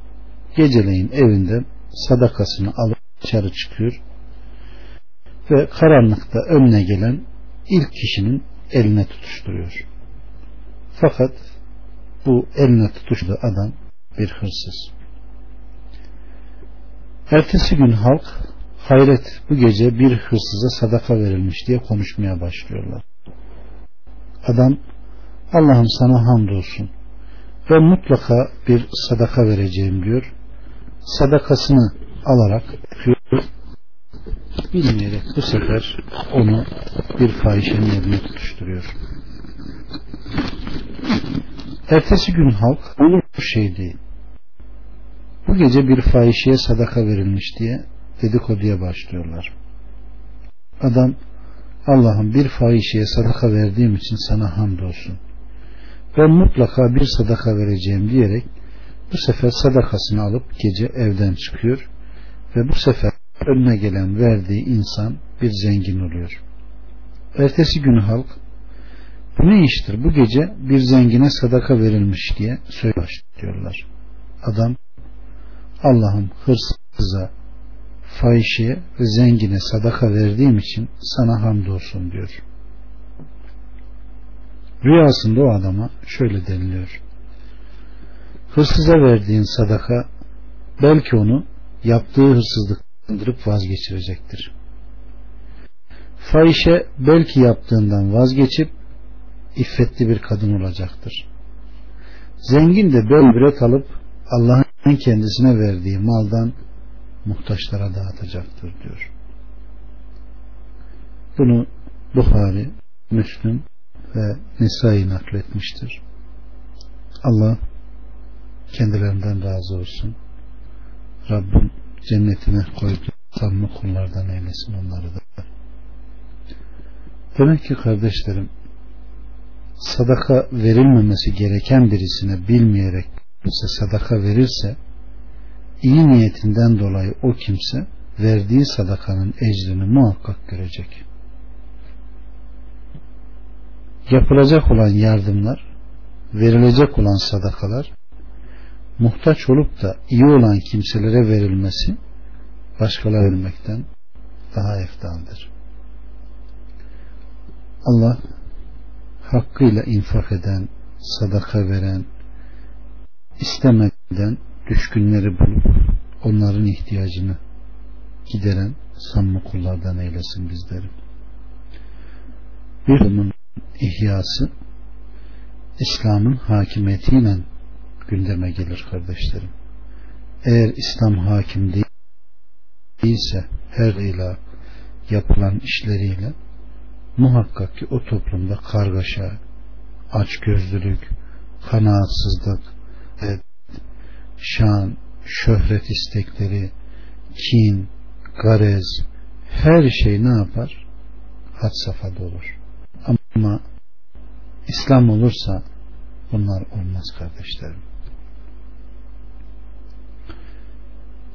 Geceleyin evinden sadakasını alıp dışarı çıkıyor ve karanlıkta önüne gelen ilk kişinin eline tutuşturuyor. Fakat bu eline tutuştu adam bir hırsız. Ertesi gün halk hayret bu gece bir hırsıza sadaka verilmiş diye konuşmaya başlıyorlar. Adam Allah'ım sana hamdolsun ben mutlaka bir sadaka vereceğim diyor. Sadakasını alarak bilmeyerek bu sefer onu bir fahişenin eline tutuşturuyor. Ertesi gün halk olur bu şey değil. Bu gece bir fahişeye sadaka verilmiş diye dedikoduya başlıyorlar. Adam Allah'ım bir fahişeye sadaka verdiğim için sana hamdolsun. Ben mutlaka bir sadaka vereceğim diyerek bu sefer sadakasını alıp gece evden çıkıyor ve bu sefer önüne gelen verdiği insan bir zengin oluyor. Ertesi gün halk bu ne iştir bu gece bir zengine sadaka verilmiş diye söyle başlıyorlar. Adam Allah'ım hırsıza, fahişeye ve zengine sadaka verdiğim için sana hamdolsun diyor. Rüyasında o adama şöyle deniliyor. Hırsıza verdiğin sadaka belki onu yaptığı hırsızlık vazgeçirecektir. Fahişe belki yaptığından vazgeçip iffetli bir kadın olacaktır. Zengin de böyle biret alıp Allah'ın kendisine verdiği maldan muhtaçlara dağıtacaktır diyor. Bunu Bukhari, Müslüm ve Nisa'yı nakletmiştir. Allah kendilerinden razı olsun. Rabbim cennetine koyduğu samimi kullardan eylesin onları da. Demek ki kardeşlerim sadaka verilmemesi gereken birisine bilmeyerek ise sadaka verirse iyi niyetinden dolayı o kimse verdiği sadakanın ecrini muhakkak görecek. Yapılacak olan yardımlar, verilecek olan sadakalar muhtaç olup da iyi olan kimselere verilmesi başkalarına vermekten daha eftaldir. Allah hakkıyla infak eden, sadaka veren, istemeden düşkünleri bulup onların ihtiyacını gideren samimi kullardan eylesin bizleri. Bir ihyası İslam'ın hakimiyetiyle gündeme gelir kardeşlerim. Eğer İslam hakim değilse her ile yapılan işleriyle muhakkak ki o toplumda kargaşa, açgözlülük, kanaatsızlık, evet, şan, şöhret istekleri, kin, garez, her şey ne yapar? Had safhada olur. Ama İslam olursa bunlar olmaz kardeşlerim.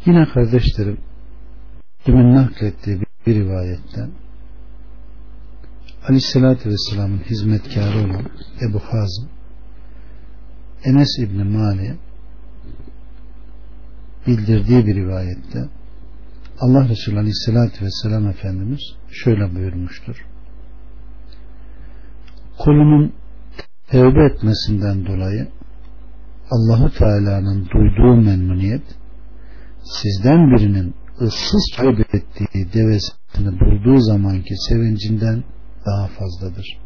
Yine kardeşlerim kimin naklettiği bir rivayetten Aleyhisselatü Vesselam'ın hizmetkarı olan Ebu Hazım Enes İbni Mali bildirdiği bir rivayette Allah Resulü Aleyhisselatü Vesselam Efendimiz şöyle buyurmuştur. Kulunun tevbe etmesinden dolayı Allahu Teala'nın duyduğu memnuniyet sizden birinin ıssız kaybettiği devesini bulduğu zamanki sevincinden daha fazladır.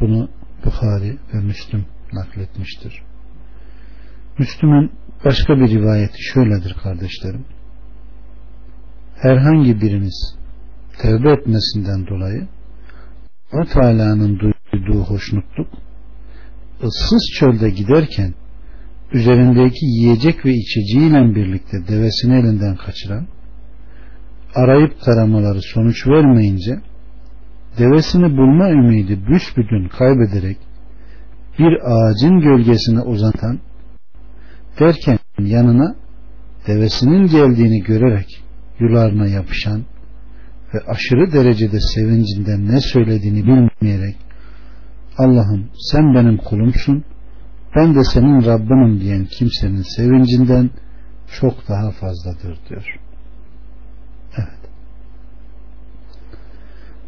Bunu Bukhari ve Müslüm nakletmiştir. Müslüm'ün başka bir rivayeti şöyledir kardeşlerim. Herhangi biriniz tevbe etmesinden dolayı o Teala'nın duyduğu hoşnutluk ıssız çölde giderken üzerindeki yiyecek ve içeceğiyle birlikte devesini elinden kaçıran arayıp taramaları sonuç vermeyince devesini bulma ümidi büsbütün kaybederek bir ağacın gölgesine uzatan derken yanına devesinin geldiğini görerek yularına yapışan ve aşırı derecede sevincinden ne söylediğini bilmeyerek Allah'ım sen benim kulumsun ben de senin Rabbinim diyen kimsenin sevincinden çok daha fazladır diyor. Evet.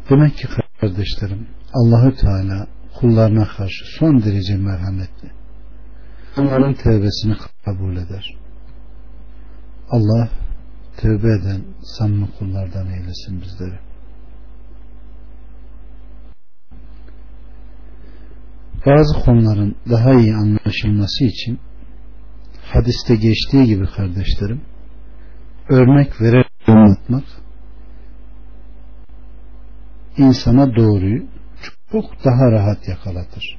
Demek ki kardeşlerim Allahü Teala kullarına karşı son derece merhametli. Onların tevbesini kabul eder. Allah tövbe eden samimi kullardan eylesin bizleri. Bazı konuların daha iyi anlaşılması için hadiste geçtiği gibi kardeşlerim örnek vererek anlatmak insana doğruyu çok daha rahat yakalatır.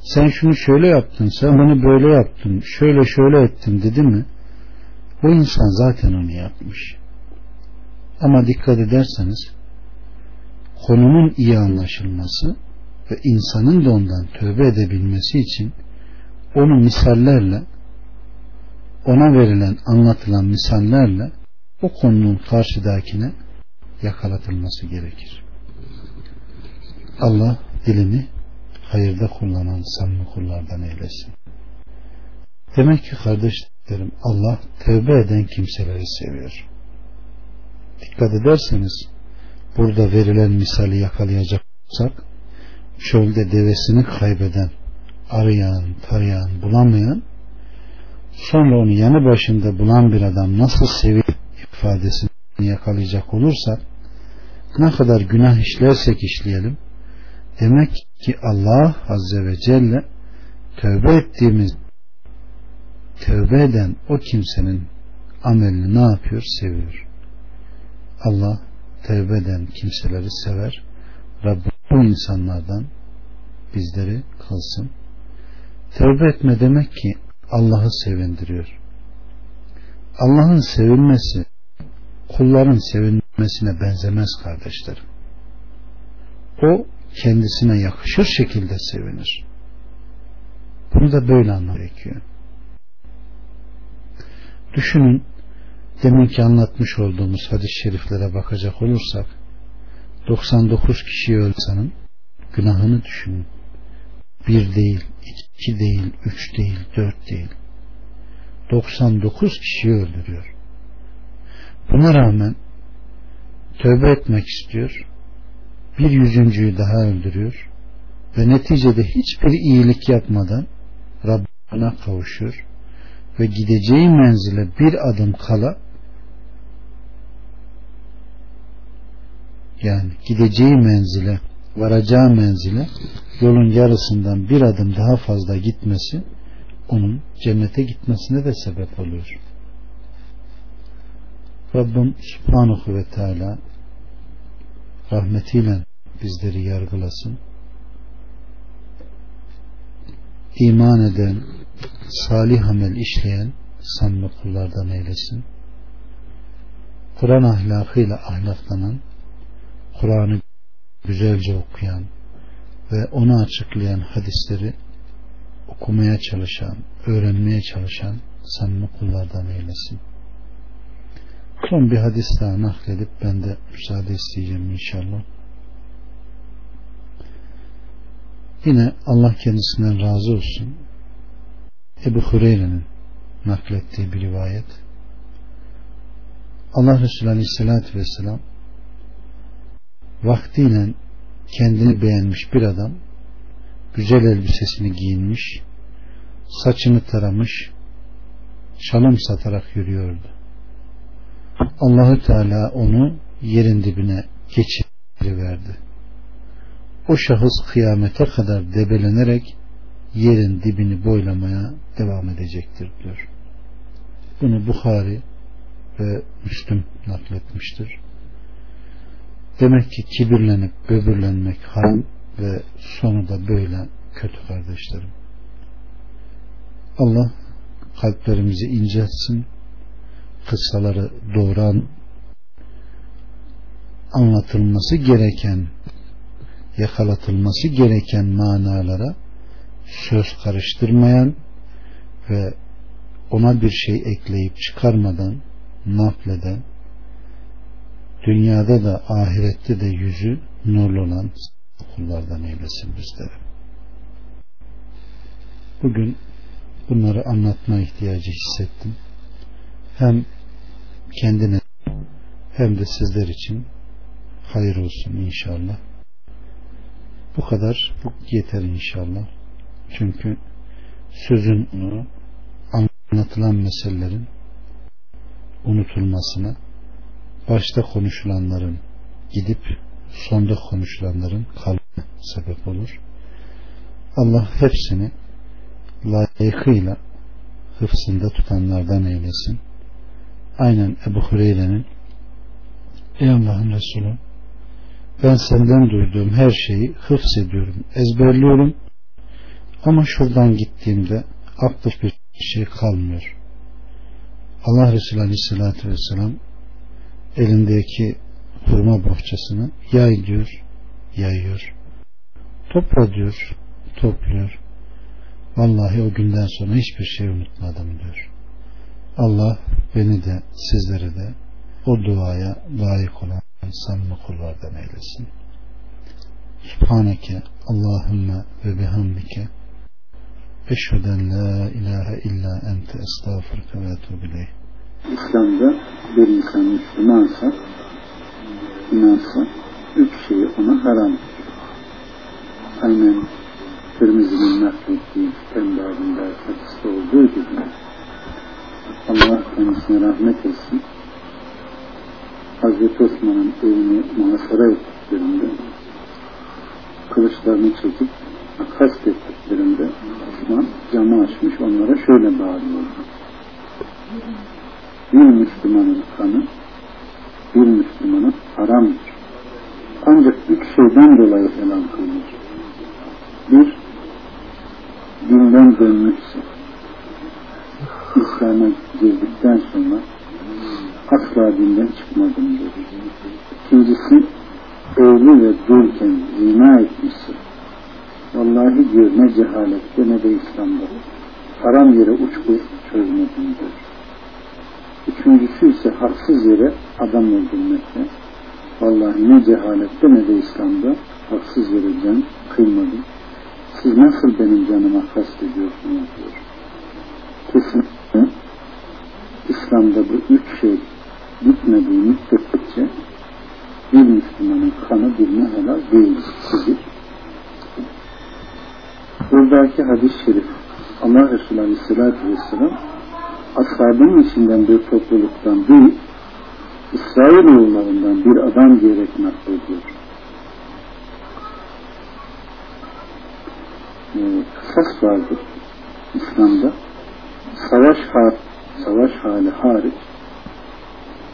Sen şunu şöyle yaptın, sen bunu böyle yaptın, şöyle şöyle ettin dedi mi? O insan zaten onu yapmış. Ama dikkat ederseniz konunun iyi anlaşılması ve insanın da ondan tövbe edebilmesi için onu misallerle ona verilen anlatılan misallerle o konunun karşıdakine yakalatılması gerekir. Allah dilini hayırda kullanan samimi kullardan eylesin. Demek ki kardeşlerim Allah tövbe eden kimseleri seviyor. Dikkat ederseniz burada verilen misali yakalayacaksak çölde devesini kaybeden, arayan, tarayan, bulamayan sonra onu yanı başında bulan bir adam nasıl seviyor ifadesini yakalayacak olursak ne kadar günah işlersek işleyelim demek ki Allah Azze ve Celle tövbe ettiğimiz tövbe eden o kimsenin amelini ne yapıyor? Seviyor. Allah tövbe eden kimseleri sever. Rabbim bu insanlardan bizleri kılsın. Tövbe etme demek ki Allah'ı sevindiriyor. Allah'ın sevilmesi kulların sevinmesine benzemez kardeşlerim. O kendisine yakışır şekilde sevinir. Bunu da böyle anlamak gerekiyor. Düşünün demin ki anlatmış olduğumuz hadis-i şeriflere bakacak olursak 99 kişi ölsanın günahını düşünün. Bir değil, iki değil, üç değil, dört değil. 99 kişiyi öldürüyor. Buna rağmen tövbe etmek istiyor. Bir yüzüncüyü daha öldürüyor. Ve neticede hiçbir iyilik yapmadan Rabbine kavuşuyor. Ve gideceği menzile bir adım kala yani gideceği menzile varacağı menzile yolun yarısından bir adım daha fazla gitmesi onun cennete gitmesine de sebep oluyor. Rabbim Subhanahu ve Teala rahmetiyle bizleri yargılasın. İman eden, salih amel işleyen samimi kullardan eylesin. Kur'an ahlakıyla ahlaklanan, Kur'an'ı güzelce okuyan ve onu açıklayan hadisleri okumaya çalışan, öğrenmeye çalışan samimi kullardan eylesin. Son bir hadis daha nakledip ben de müsaade isteyeceğim inşallah. Yine Allah kendisinden razı olsun. Ebu Hureyre'nin naklettiği bir rivayet. Allah Resulü Aleyhisselatü Vesselam vaktiyle kendini beğenmiş bir adam güzel elbisesini giyinmiş saçını taramış çalım satarak yürüyordu. Allahü Teala onu yerin dibine geçiriverdi. O şahıs kıyamete kadar debelenerek yerin dibini boylamaya devam edecektir diyor. Bunu Bukhari ve Müslüm nakletmiştir. Demek ki kibirlenip böbürlenmek haram ve sonu da böyle kötü kardeşlerim. Allah kalplerimizi inceltsin, kıssaları doğuran, anlatılması gereken, yakalatılması gereken manalara söz karıştırmayan ve ona bir şey ekleyip çıkarmadan nafleden dünyada da ahirette de yüzü nurlu olan kullardan eylesin bizleri. Bugün bunları anlatma ihtiyacı hissettim. Hem kendine hem de sizler için hayır olsun inşallah. Bu kadar bu yeter inşallah. Çünkü sözün anlatılan meselelerin unutulmasına başta konuşulanların gidip sonda konuşulanların kalbine sebep olur. Allah hepsini layıkıyla hıfzında tutanlardan eylesin. Aynen Ebu Hureyre'nin Ey Allah'ın Resulü ben senden duyduğum her şeyi hıfz ediyorum, ezberliyorum ama şuradan gittiğimde aktif bir şey kalmıyor. Allah Resulü Aleyhisselatü Vesselam elindeki hurma bohçasını yay diyor, yayıyor. Topla diyor, topluyor. Vallahi o günden sonra hiçbir şey unutmadım diyor. Allah beni de sizleri de o duaya layık olan samimi kullardan eylesin. Subhaneke Allahümme ve bihamdike eşheden la ilahe illa ente estağfurke ve etubileyh. İslam'da bir insan Müslümansa inansa üç şey ona haram. Aynen Tirmizi'nin naklettiği tembabında hadiste olduğu gibi Allah kendisine rahmet etsin. Hazreti Osman'ın evini muhasara ettiklerinde kılıçlarını çekip kast ettiklerinde Osman camı açmış onlara şöyle bağırıyordu. Bir Müslümanın kanı bir Müslümana haramdır. Ancak üç şeyden dolayı helal kılınır. Bir, dinden dönmüşse, İslam'a girdikten sonra asla dinden çıkmadım dedi. İkincisi, evli ve dulken zina etmişse, vallahi diyor ne cehalette ne de İslam'da. Haram yere uçku çözmedim diyor. Üçüncüsü ise haksız yere adam öldürmekte. Vallahi ne cehalette ne de İslam'da haksız yere can kıymadım. Siz nasıl benim canıma kastediyorsunuz diyor. Kesinlikle İslam'da bu üç şey bitmediği müddetçe bir Müslümanın kanı birine helal değildir. Buradaki hadis-i şerif Allah Resulü Aleyhisselatü Vesselam ashabının içinden bir topluluktan değil İsrailoğullarından bir adam diyerek naklediyor. Ee, kısas vardır İslam'da. Savaş, har savaş hali hariç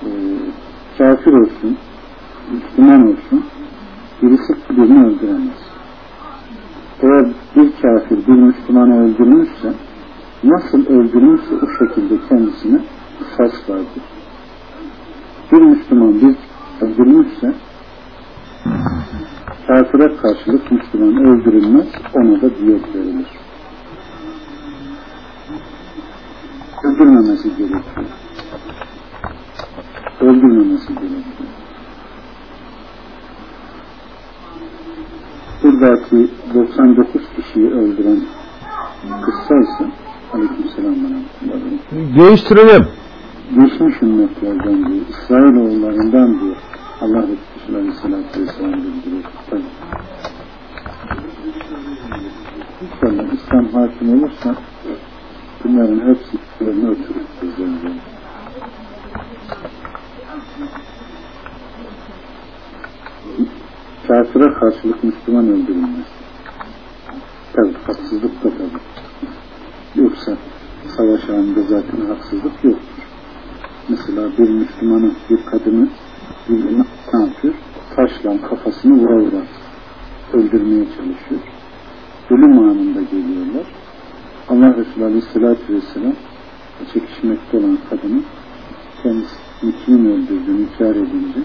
e, kafir olsun, Müslüman olsun birisi birini öldüremez. Eğer bir kafir bir Müslümanı öldürmüşse nasıl öldürmüşse o şekilde kendisine kısas vardır. Bir Müslüman bir öldürmüşse kafire karşılık Müslüman öldürülmez, ona da diyet verilir. Öldürmemesi gerekiyor. Öldürmemesi gerekiyor. Buradaki 99 kişiyi öldüren kıssa ise Aleykümselam Değiştirelim. Geçmiş ümmetlerden diyor. İsrailoğullarından diyor. Allah Resulü Aleyhisselatü Vesselam bildiriyor. Tabii. İnşallah İslam hakim olursa bunların hepsi oturur bizden Kafire karşılık Müslüman öldürülmez. Tabi haksızlık da tabi. Yoksa savaş anında zaten haksızlık yoktur. Mesela bir Müslümanın bir kadını birbirine ne yapıyor? Taşla kafasını vura vura öldürmeye çalışıyor. Ölüm anında geliyorlar. Allah Resulü Aleyhisselatü Vesselam çekişmekte olan kadını kendisini kimin öldürdüğünü ikrar edince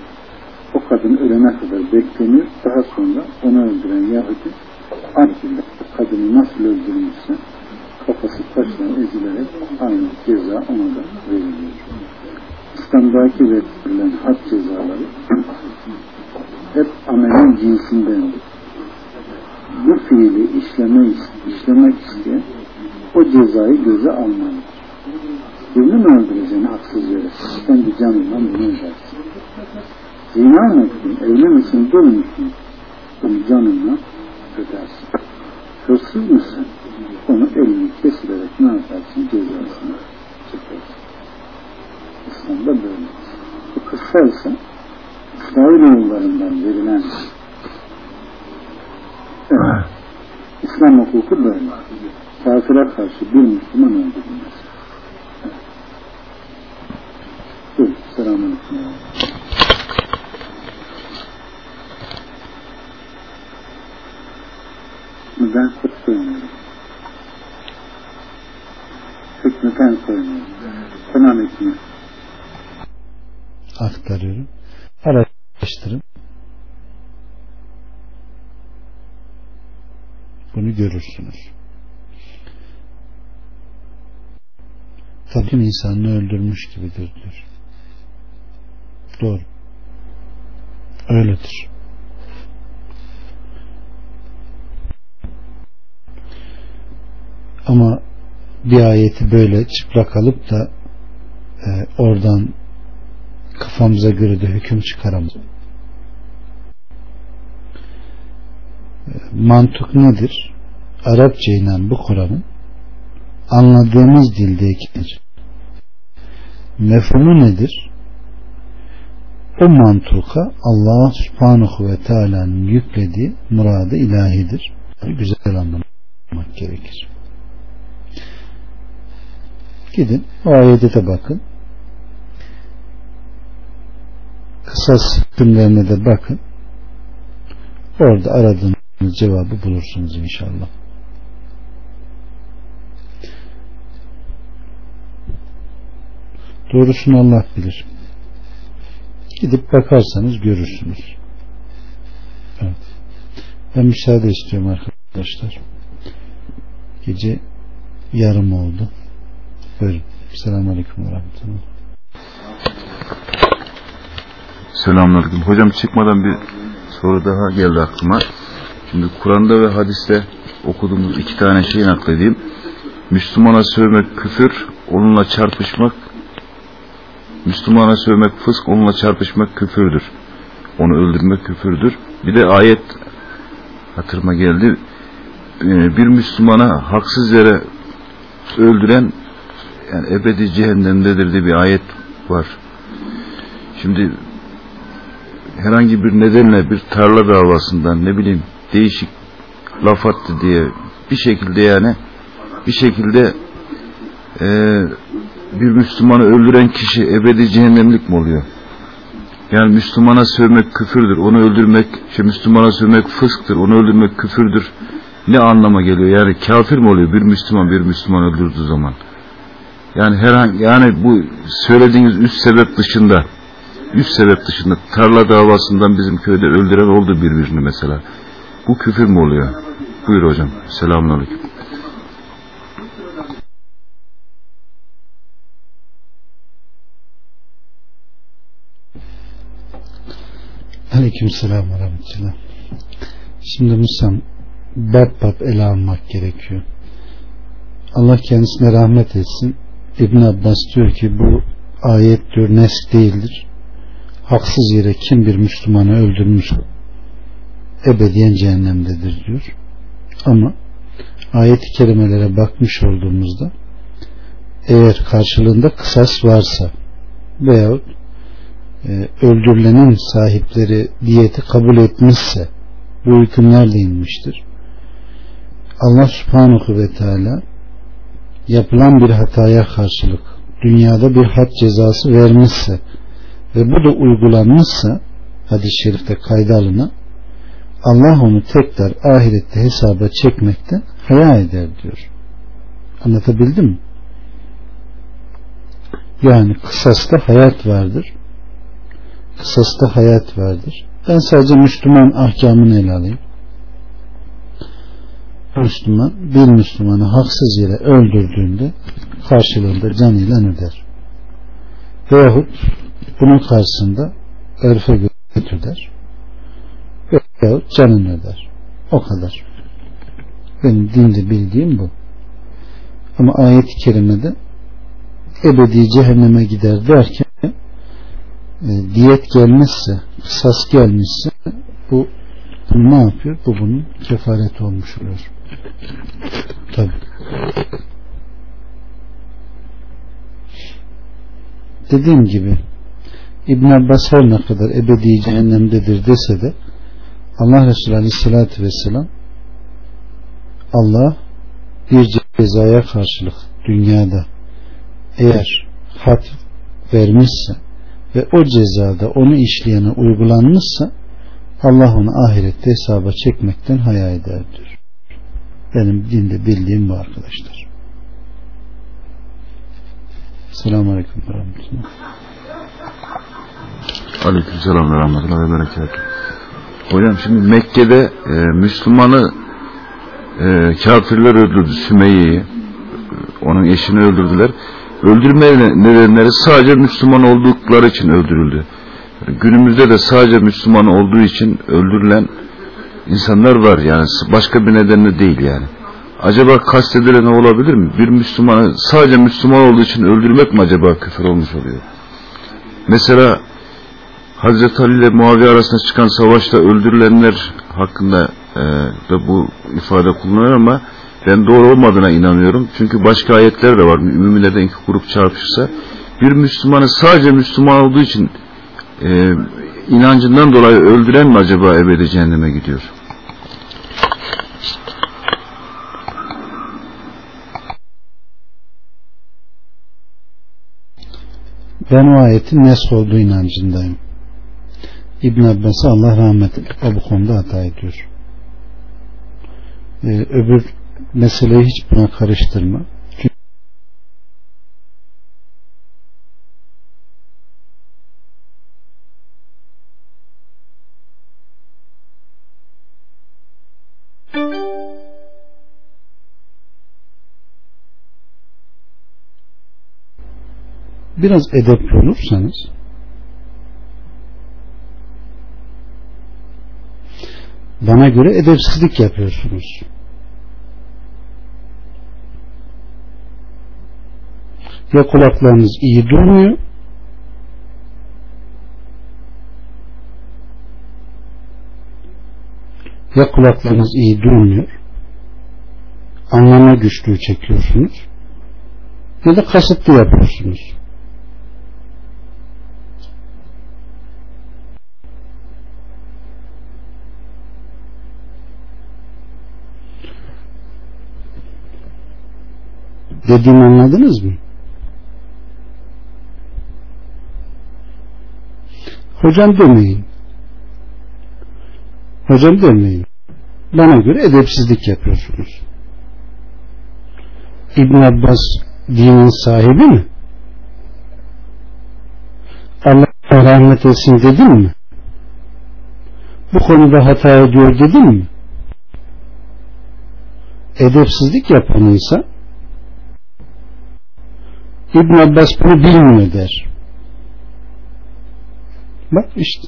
o kadın ölene kadar bekleniyor. Daha sonra onu öldüren Yahudi aynı kadını nasıl öldürmüşse kafası taş tarafından ezilerek aynı ceza ona da veriliyor. İslam'daki verilen had cezaları hep amelin cinsindendir. Bu fiili işleme, işlemek isteyen o cezayı göze almalıdır. Birini mi öldüreceğini haksız yere? Kendi canından bunu edersin. Zina mı ettin? Evli misin? Dul musun? Bunu canından ödersin. Hırsız mısın? Onu elini kesilerek ne yaparsın? Cezasını çekersin. İslam'da böyle. Bu kısa ise İsrail yollarından verilen evet. İslam hukuku böyle. Kafire karşı bir Müslüman öldürülmez. Evet. Buyurun. Selamun Aleyküm. Ben kod koymuyorum. Hükmeten koymuyorum. Tamam hükmü. aktarıyorum. Araştırın. Bunu görürsünüz. Tabii insanını öldürmüş gibidir diyor. Doğru. Öyledir. Ama bir ayeti böyle çıplak alıp da e, oradan kafamıza göre de hüküm çıkaramaz. E, mantık nedir? Arapça inen bu Kur'an'ın anladığımız dildekidir. Mefhumu nedir? O mantuka Allah subhanahu ve teala'nın yüklediği muradı ilahidir. Güzel anlamak gerekir. Gidin o ayete de bakın. Kısas hükümlerine de bakın. Orada aradığınız cevabı bulursunuz inşallah. Doğrusunu Allah bilir. Gidip bakarsanız görürsünüz. Evet. Ben müsaade istiyorum arkadaşlar. Gece yarım oldu. Buyurun. Selamun Aleyküm ve Rahmetullah. Selamünaleyküm. Hocam çıkmadan bir soru daha geldi aklıma. Şimdi Kur'an'da ve hadiste okuduğumuz iki tane şeyi nakledeyim. Müslümana sövmek küfür, onunla çarpışmak Müslümana sövmek fısk, onunla çarpışmak küfürdür. Onu öldürmek küfürdür. Bir de ayet hatırıma geldi. Ee, Bir Müslümana haksız yere öldüren yani ebedi cehennemdedir diye bir ayet var. Şimdi herhangi bir nedenle bir tarla davasından ne bileyim değişik laf attı diye bir şekilde yani bir şekilde e, bir Müslümanı öldüren kişi ebedi cehennemlik mi oluyor? Yani Müslümana sövmek küfürdür, onu öldürmek, şey Müslümana sövmek fısktır, onu öldürmek küfürdür. Ne anlama geliyor? Yani kafir mi oluyor bir Müslüman bir Müslüman öldürdüğü zaman? Yani herhangi yani bu söylediğiniz üst sebep dışında üst sebep dışında tarla davasından bizim köyde öldüren oldu birbirini mesela. Bu küfür mü oluyor? Buyur hocam. Selamünaleyküm. Aleyküm selam ve rahmetullah. Şimdi Musam bab bab ele almak gerekiyor. Allah kendisine rahmet etsin. İbn Abbas diyor ki bu ayet diyor nesk değildir. Haksız yere kim bir Müslümanı öldürmüş ebediyen cehennemdedir diyor. Ama ayet-i kerimelere bakmış olduğumuzda eğer karşılığında kısas varsa veyahut e, öldürülenin sahipleri diyeti kabul etmişse bu hükümler de inmiştir. Allah subhanahu ve teala yapılan bir hataya karşılık dünyada bir had cezası vermişse ve bu da uygulanmışsa hadis-i şerifte kayda alınan Allah onu tekrar ahirette hesaba çekmekten haya eder diyor. Anlatabildim mi? Yani kısasta hayat vardır. Kısasta hayat vardır. Ben sadece Müslüman ahkamını ele alayım. Müslüman bir Müslümanı haksız yere öldürdüğünde karşılığında canıyla öder. Veyahut bunun karşısında örfe götür der. Veyahut canını öder. O kadar. Benim dinde bildiğim bu. Ama ayet-i kerimede ebedi cehenneme gider derken e, diyet gelmezse, kısas gelmişse bu bunu ne yapıyor? Bu bunun kefareti olmuş oluyor. Tabi. Dediğim gibi İbn Abbas her ne kadar ebedi cehennemdedir dese de Allah Resulü Aleyhisselatü Vesselam Allah bir cezaya karşılık dünyada eğer hat vermişse ve o cezada onu işleyene uygulanmışsa Allah onu ahirette hesaba çekmekten haya eder diyor. Benim dinde bildiğim bu arkadaşlar. Selamun Aleyküm ve Rahmetullah. Aleyküm selam ve rahmetullah ve berekatuhu. Hocam şimdi Mekke'de e, Müslümanı e, kafirler öldürdü Sümeyye'yi. Onun eşini öldürdüler. Öldürme nedenleri sadece Müslüman oldukları için öldürüldü. Günümüzde de sadece Müslüman olduğu için öldürülen insanlar var yani başka bir nedenle değil yani. Acaba kastedilen olabilir mi? Bir Müslümanı sadece Müslüman olduğu için öldürmek mi acaba küfür olmuş oluyor? Mesela Hazreti Ali ile Muaviye arasında çıkan savaşta öldürülenler hakkında e, da bu ifade kullanılır ama ben doğru olmadığına inanıyorum. Çünkü başka ayetler de var. Müminlerden iki grup çarpışırsa bir Müslümanı sadece Müslüman olduğu için e, inancından dolayı öldüren mi acaba ebedi cehenneme gidiyor? Ben o ayetin nesk olduğu inancındayım. İbn Abbas'a Allah rahmet o bu konuda hata ediyor. Ee, öbür meseleyi hiç buna karıştırma. Biraz edepli olursanız bana göre edepsizlik yapıyorsunuz. Ya kulaklarınız iyi durmuyor ya kulaklarınız iyi durmuyor anlama güçlüğü çekiyorsunuz ya da kasıtlı yapıyorsunuz. Dediğimi anladınız mı? Hocam demeyin. Hocam demeyin. Bana göre edepsizlik yapıyorsunuz. İbn Abbas dinin sahibi mi? Allah rahmet etsin dedin mi? Bu konuda hata ediyor dedin mi? Edepsizlik yapanıysa İbn Abbas bunu bilmiyor der. Bak işte.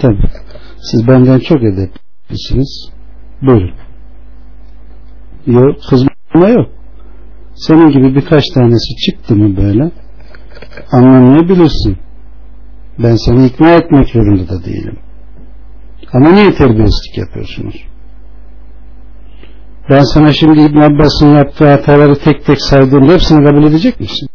Tabi. Siz benden çok edeplisiniz. Buyurun. Yok kızma yok. Senin gibi birkaç tanesi çıktı mı böyle anlamayabilirsin. Ben seni ikna etmek zorunda da değilim. Ama niye terbiyesizlik yapıyorsunuz? Ben sana şimdi İbn Abbas'ın yaptığı hataları tek tek saydığımda hepsini kabul edecek misin?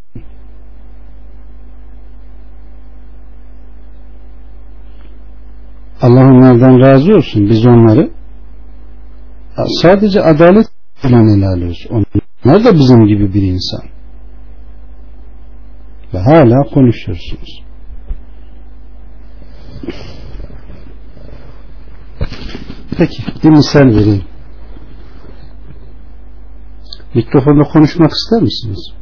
Allah onlardan razı olsun. Biz onları sadece adalet ile ele alıyoruz. Onlar da bizim gibi bir insan. Ve hala konuşuyorsunuz. Peki bir misal vereyim. Mikrofonda konuşmak ister misiniz?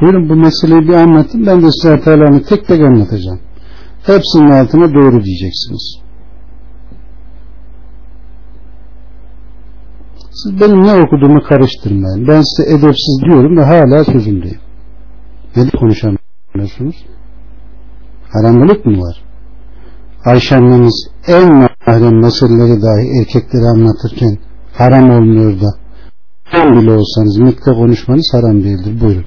Buyurun bu meseleyi bir anlatın. Ben de size hatalarını tek tek anlatacağım. Hepsinin altına doğru diyeceksiniz. Siz benim ne okuduğumu karıştırmayın. Ben size edepsiz diyorum ve hala sözümdeyim. Ne konuşamıyorsunuz? Haramlılık mı var? Ayşe annemiz en mahrem meseleleri dahi erkeklere anlatırken haram olmuyor da sen bile olsanız mikte konuşmanız haram değildir. Buyurun.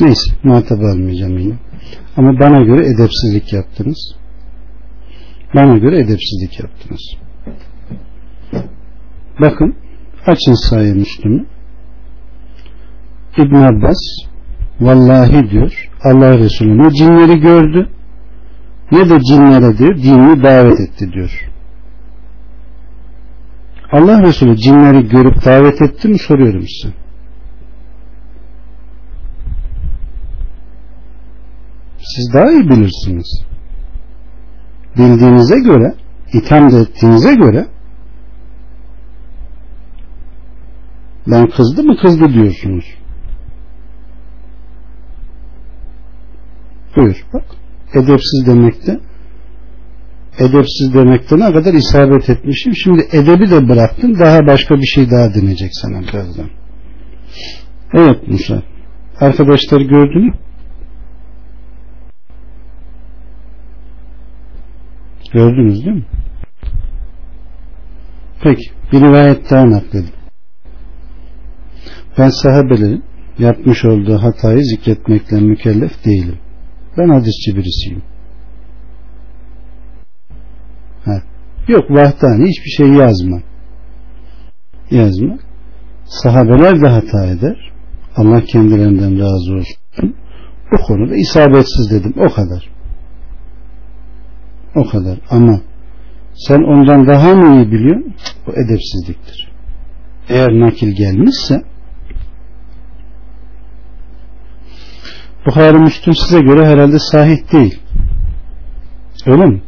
Neyse muhatap almayacağım yine. Ama bana göre edepsizlik yaptınız. Bana göre edepsizlik yaptınız. Bakın açın sayı Müslüm'ü. İbn Abbas vallahi diyor Allah Resulü ne cinleri gördü ne de cinlere diyor dinini davet etti diyor. Allah Resulü cinleri görüp davet etti mi soruyorum size. Siz daha iyi bilirsiniz. Bildiğinize göre, itham ettiğinize göre ben kızdı mı kızdı diyorsunuz. Buyur bak. Edepsiz demekte edepsiz demekte ne kadar isabet etmişim. Şimdi edebi de bıraktım. Daha başka bir şey daha deneyecek sana birazdan. Evet Musa. Arkadaşlar gördün mü? Gördünüz değil mi? Peki. Bir rivayet daha nakledin. Ben sahabelerin yapmış olduğu hatayı zikretmekle mükellef değilim. Ben hadisçi birisiyim. Ha. Yok vahdani hiçbir şey yazma. Yazma. Sahabeler de hata eder. Allah kendilerinden razı olsun. Bu konuda isabetsiz dedim. O kadar. O kadar. Ama sen ondan daha mı iyi biliyorsun? Bu edepsizliktir. Eğer nakil gelmişse Bukhari Müslüm size göre herhalde sahih değil. Öyle mi?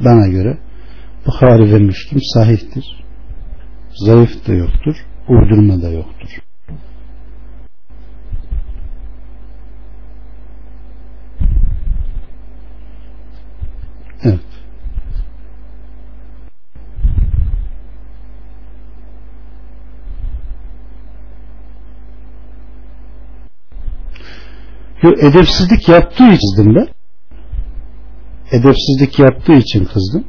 Bana göre Bukhari ve Müslüm sahihtir. Zayıf da yoktur. Uydurma da yoktur. Evet. Yo, edepsizlik yaptığı için kızdım. Edepsizlik yaptığı için kızdım.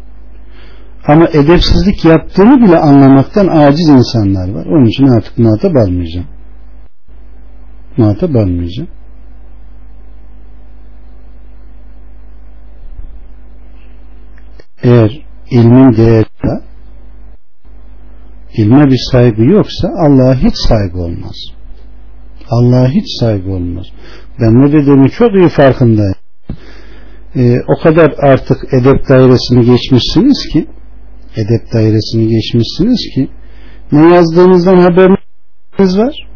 Ama edepsizlik yaptığını bile anlamaktan aciz insanlar var. Onun için artık muhatap almayacağım. Muhatap almayacağım. Eğer ilmin değeri ilme bir saygı yoksa Allah'a hiç saygı olmaz. Allah'a hiç saygı olmaz. Ben ne dediğimi çok iyi farkındayım. Ee, o kadar artık edep dairesini geçmişsiniz ki edep dairesini geçmişsiniz ki ne yazdığınızdan haberiniz var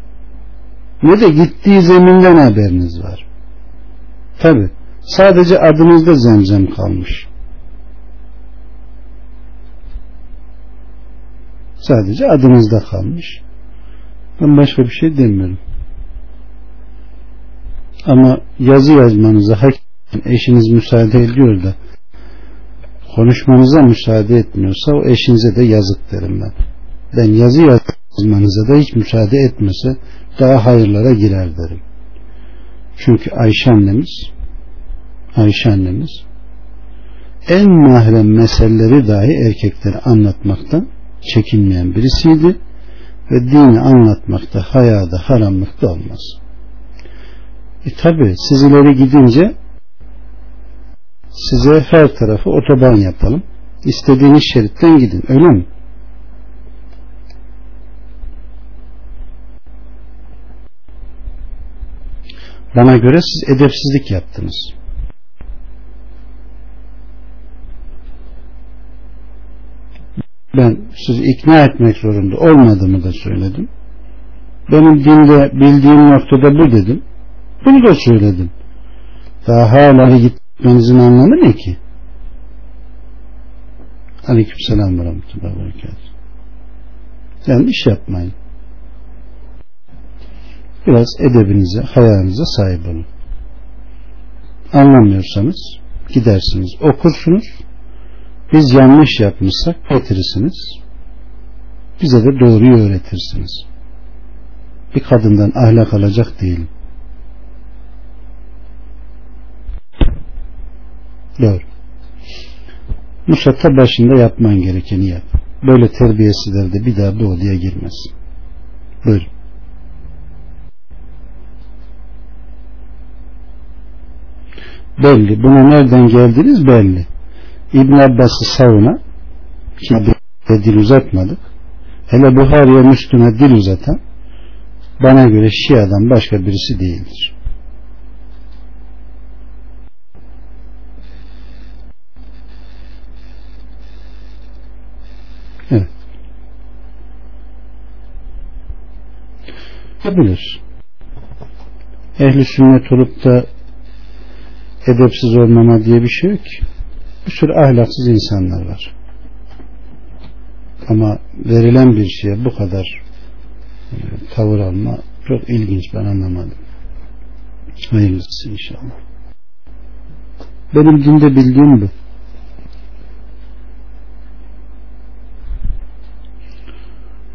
ne de gittiği zeminden haberiniz var. Tabi sadece adınızda zemzem kalmış. Sadece adınızda kalmış. Ben başka bir şey demiyorum. Ama yazı yazmanıza eşiniz müsaade ediyor da konuşmanıza müsaade etmiyorsa o eşinize de yazık derim ben. Ben yazı yazmanıza da hiç müsaade etmese daha hayırlara girer derim. Çünkü Ayşe annemiz Ayşe annemiz en mahrem meseleleri dahi erkeklere anlatmaktan çekinmeyen birisiydi ve dini anlatmakta hayada haramlıkta olmaz. E tabi siz ileri gidince size her tarafı otoban yapalım. İstediğiniz şeritten gidin. Öyle mi? Bana göre siz edepsizlik yaptınız. Ben sizi ikna etmek zorunda olmadığımı da söyledim. Benim dinde bildiğim noktada bu dedim. Bunu da söyledim. Daha hala gitmenizin anlamı ne ki? Aleyküm selam ve rahmetullahi ve berekatuhu. Yanlış yapmayın. Biraz edebinize, hayalinize sahip olun. Anlamıyorsanız gidersiniz, okursunuz. Biz yanlış yapmışsak getirirsiniz. Bize de doğruyu öğretirsiniz. Bir kadından ahlak alacak değilim. Doğru. Musata başında yapman gerekeni yap. Böyle terbiyesizler de bir daha bu odaya girmez. Buyurun. Belli. Buna nereden geldiniz belli. İbn Abbas'ı savuna ki dil uzatmadık. Hele Buhari'ye Müslüm'e dil uzatan bana göre Şia'dan başka birisi değildir. Evet. Yapılır. Ehli sünnet olup da edepsiz olmama diye bir şey yok ki. Bir sürü ahlaksız insanlar var. Ama verilen bir şeye bu kadar e, tavır alma çok ilginç ben anlamadım. Hayırlısı inşallah. Benim dinde bildiğim bu.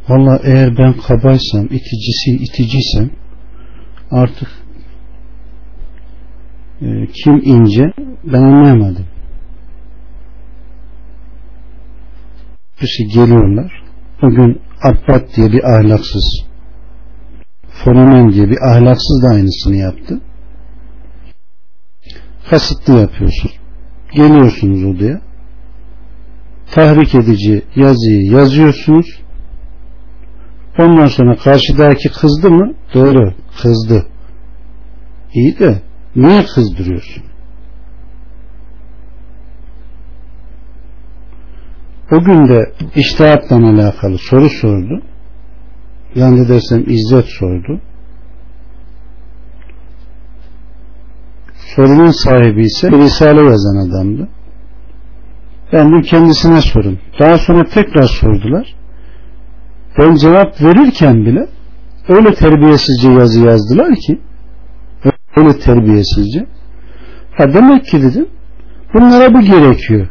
Valla eğer ben kabaysam, iticisi, iticiysem artık e, kim ince ben anlayamadım. Birisi geliyorlar. Bugün Abbad diye bir ahlaksız fenomen diye bir ahlaksız da aynısını yaptı. Kasıtlı yapıyorsun. Geliyorsunuz odaya. Tahrik edici yazıyı yazıyorsunuz. Ondan sonra karşıdaki kızdı mı? Doğru kızdı. İyi de niye kızdırıyorsun? O gün de iştihatla alakalı soru sordu. Yani dersem İzzet sordu. Sorunun sahibi ise bir risale yazan adamdı. Ben de kendisine sorun. Daha sonra tekrar sordular. Ben cevap verirken bile öyle terbiyesizce yazı yazdılar ki öyle terbiyesizce ha demek ki dedim bunlara bu gerekiyor.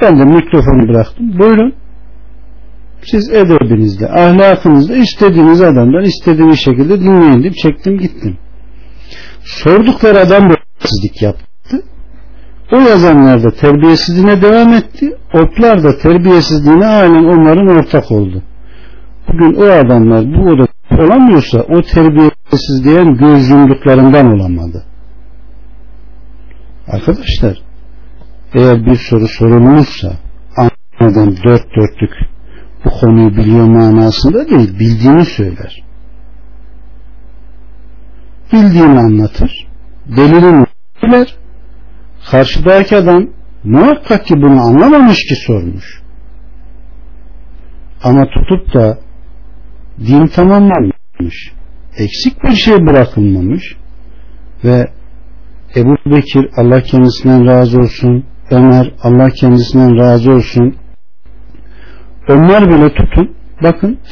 Ben de mikrofonu bıraktım. Buyurun. Siz edebinizle, ahlakınızla istediğiniz adamdan istediğiniz şekilde dinleyin deyip çektim gittim. Sordukları adam terbiyesizlik yaptı. O yazanlar da terbiyesizliğine devam etti. Otlar da terbiyesizliğine halen onların ortak oldu. Bugün o adamlar bu oda olamıyorsa o terbiyesizliğin göz yumduklarından olamadı. Arkadaşlar eğer bir soru sorulmuşsa anladan dört dörtlük bu konuyu biliyor manasında değil bildiğini söyler. Bildiğini anlatır delilini söyler. Karşıdaki adam muhakkak ki bunu anlamamış ki sormuş. Ama tutup da din tamamlanmış eksik bir şey bırakılmamış ve Ebu Bekir Allah kendisinden razı olsun Ömer Allah kendisinden razı olsun. Onlar bile tutun. Bakın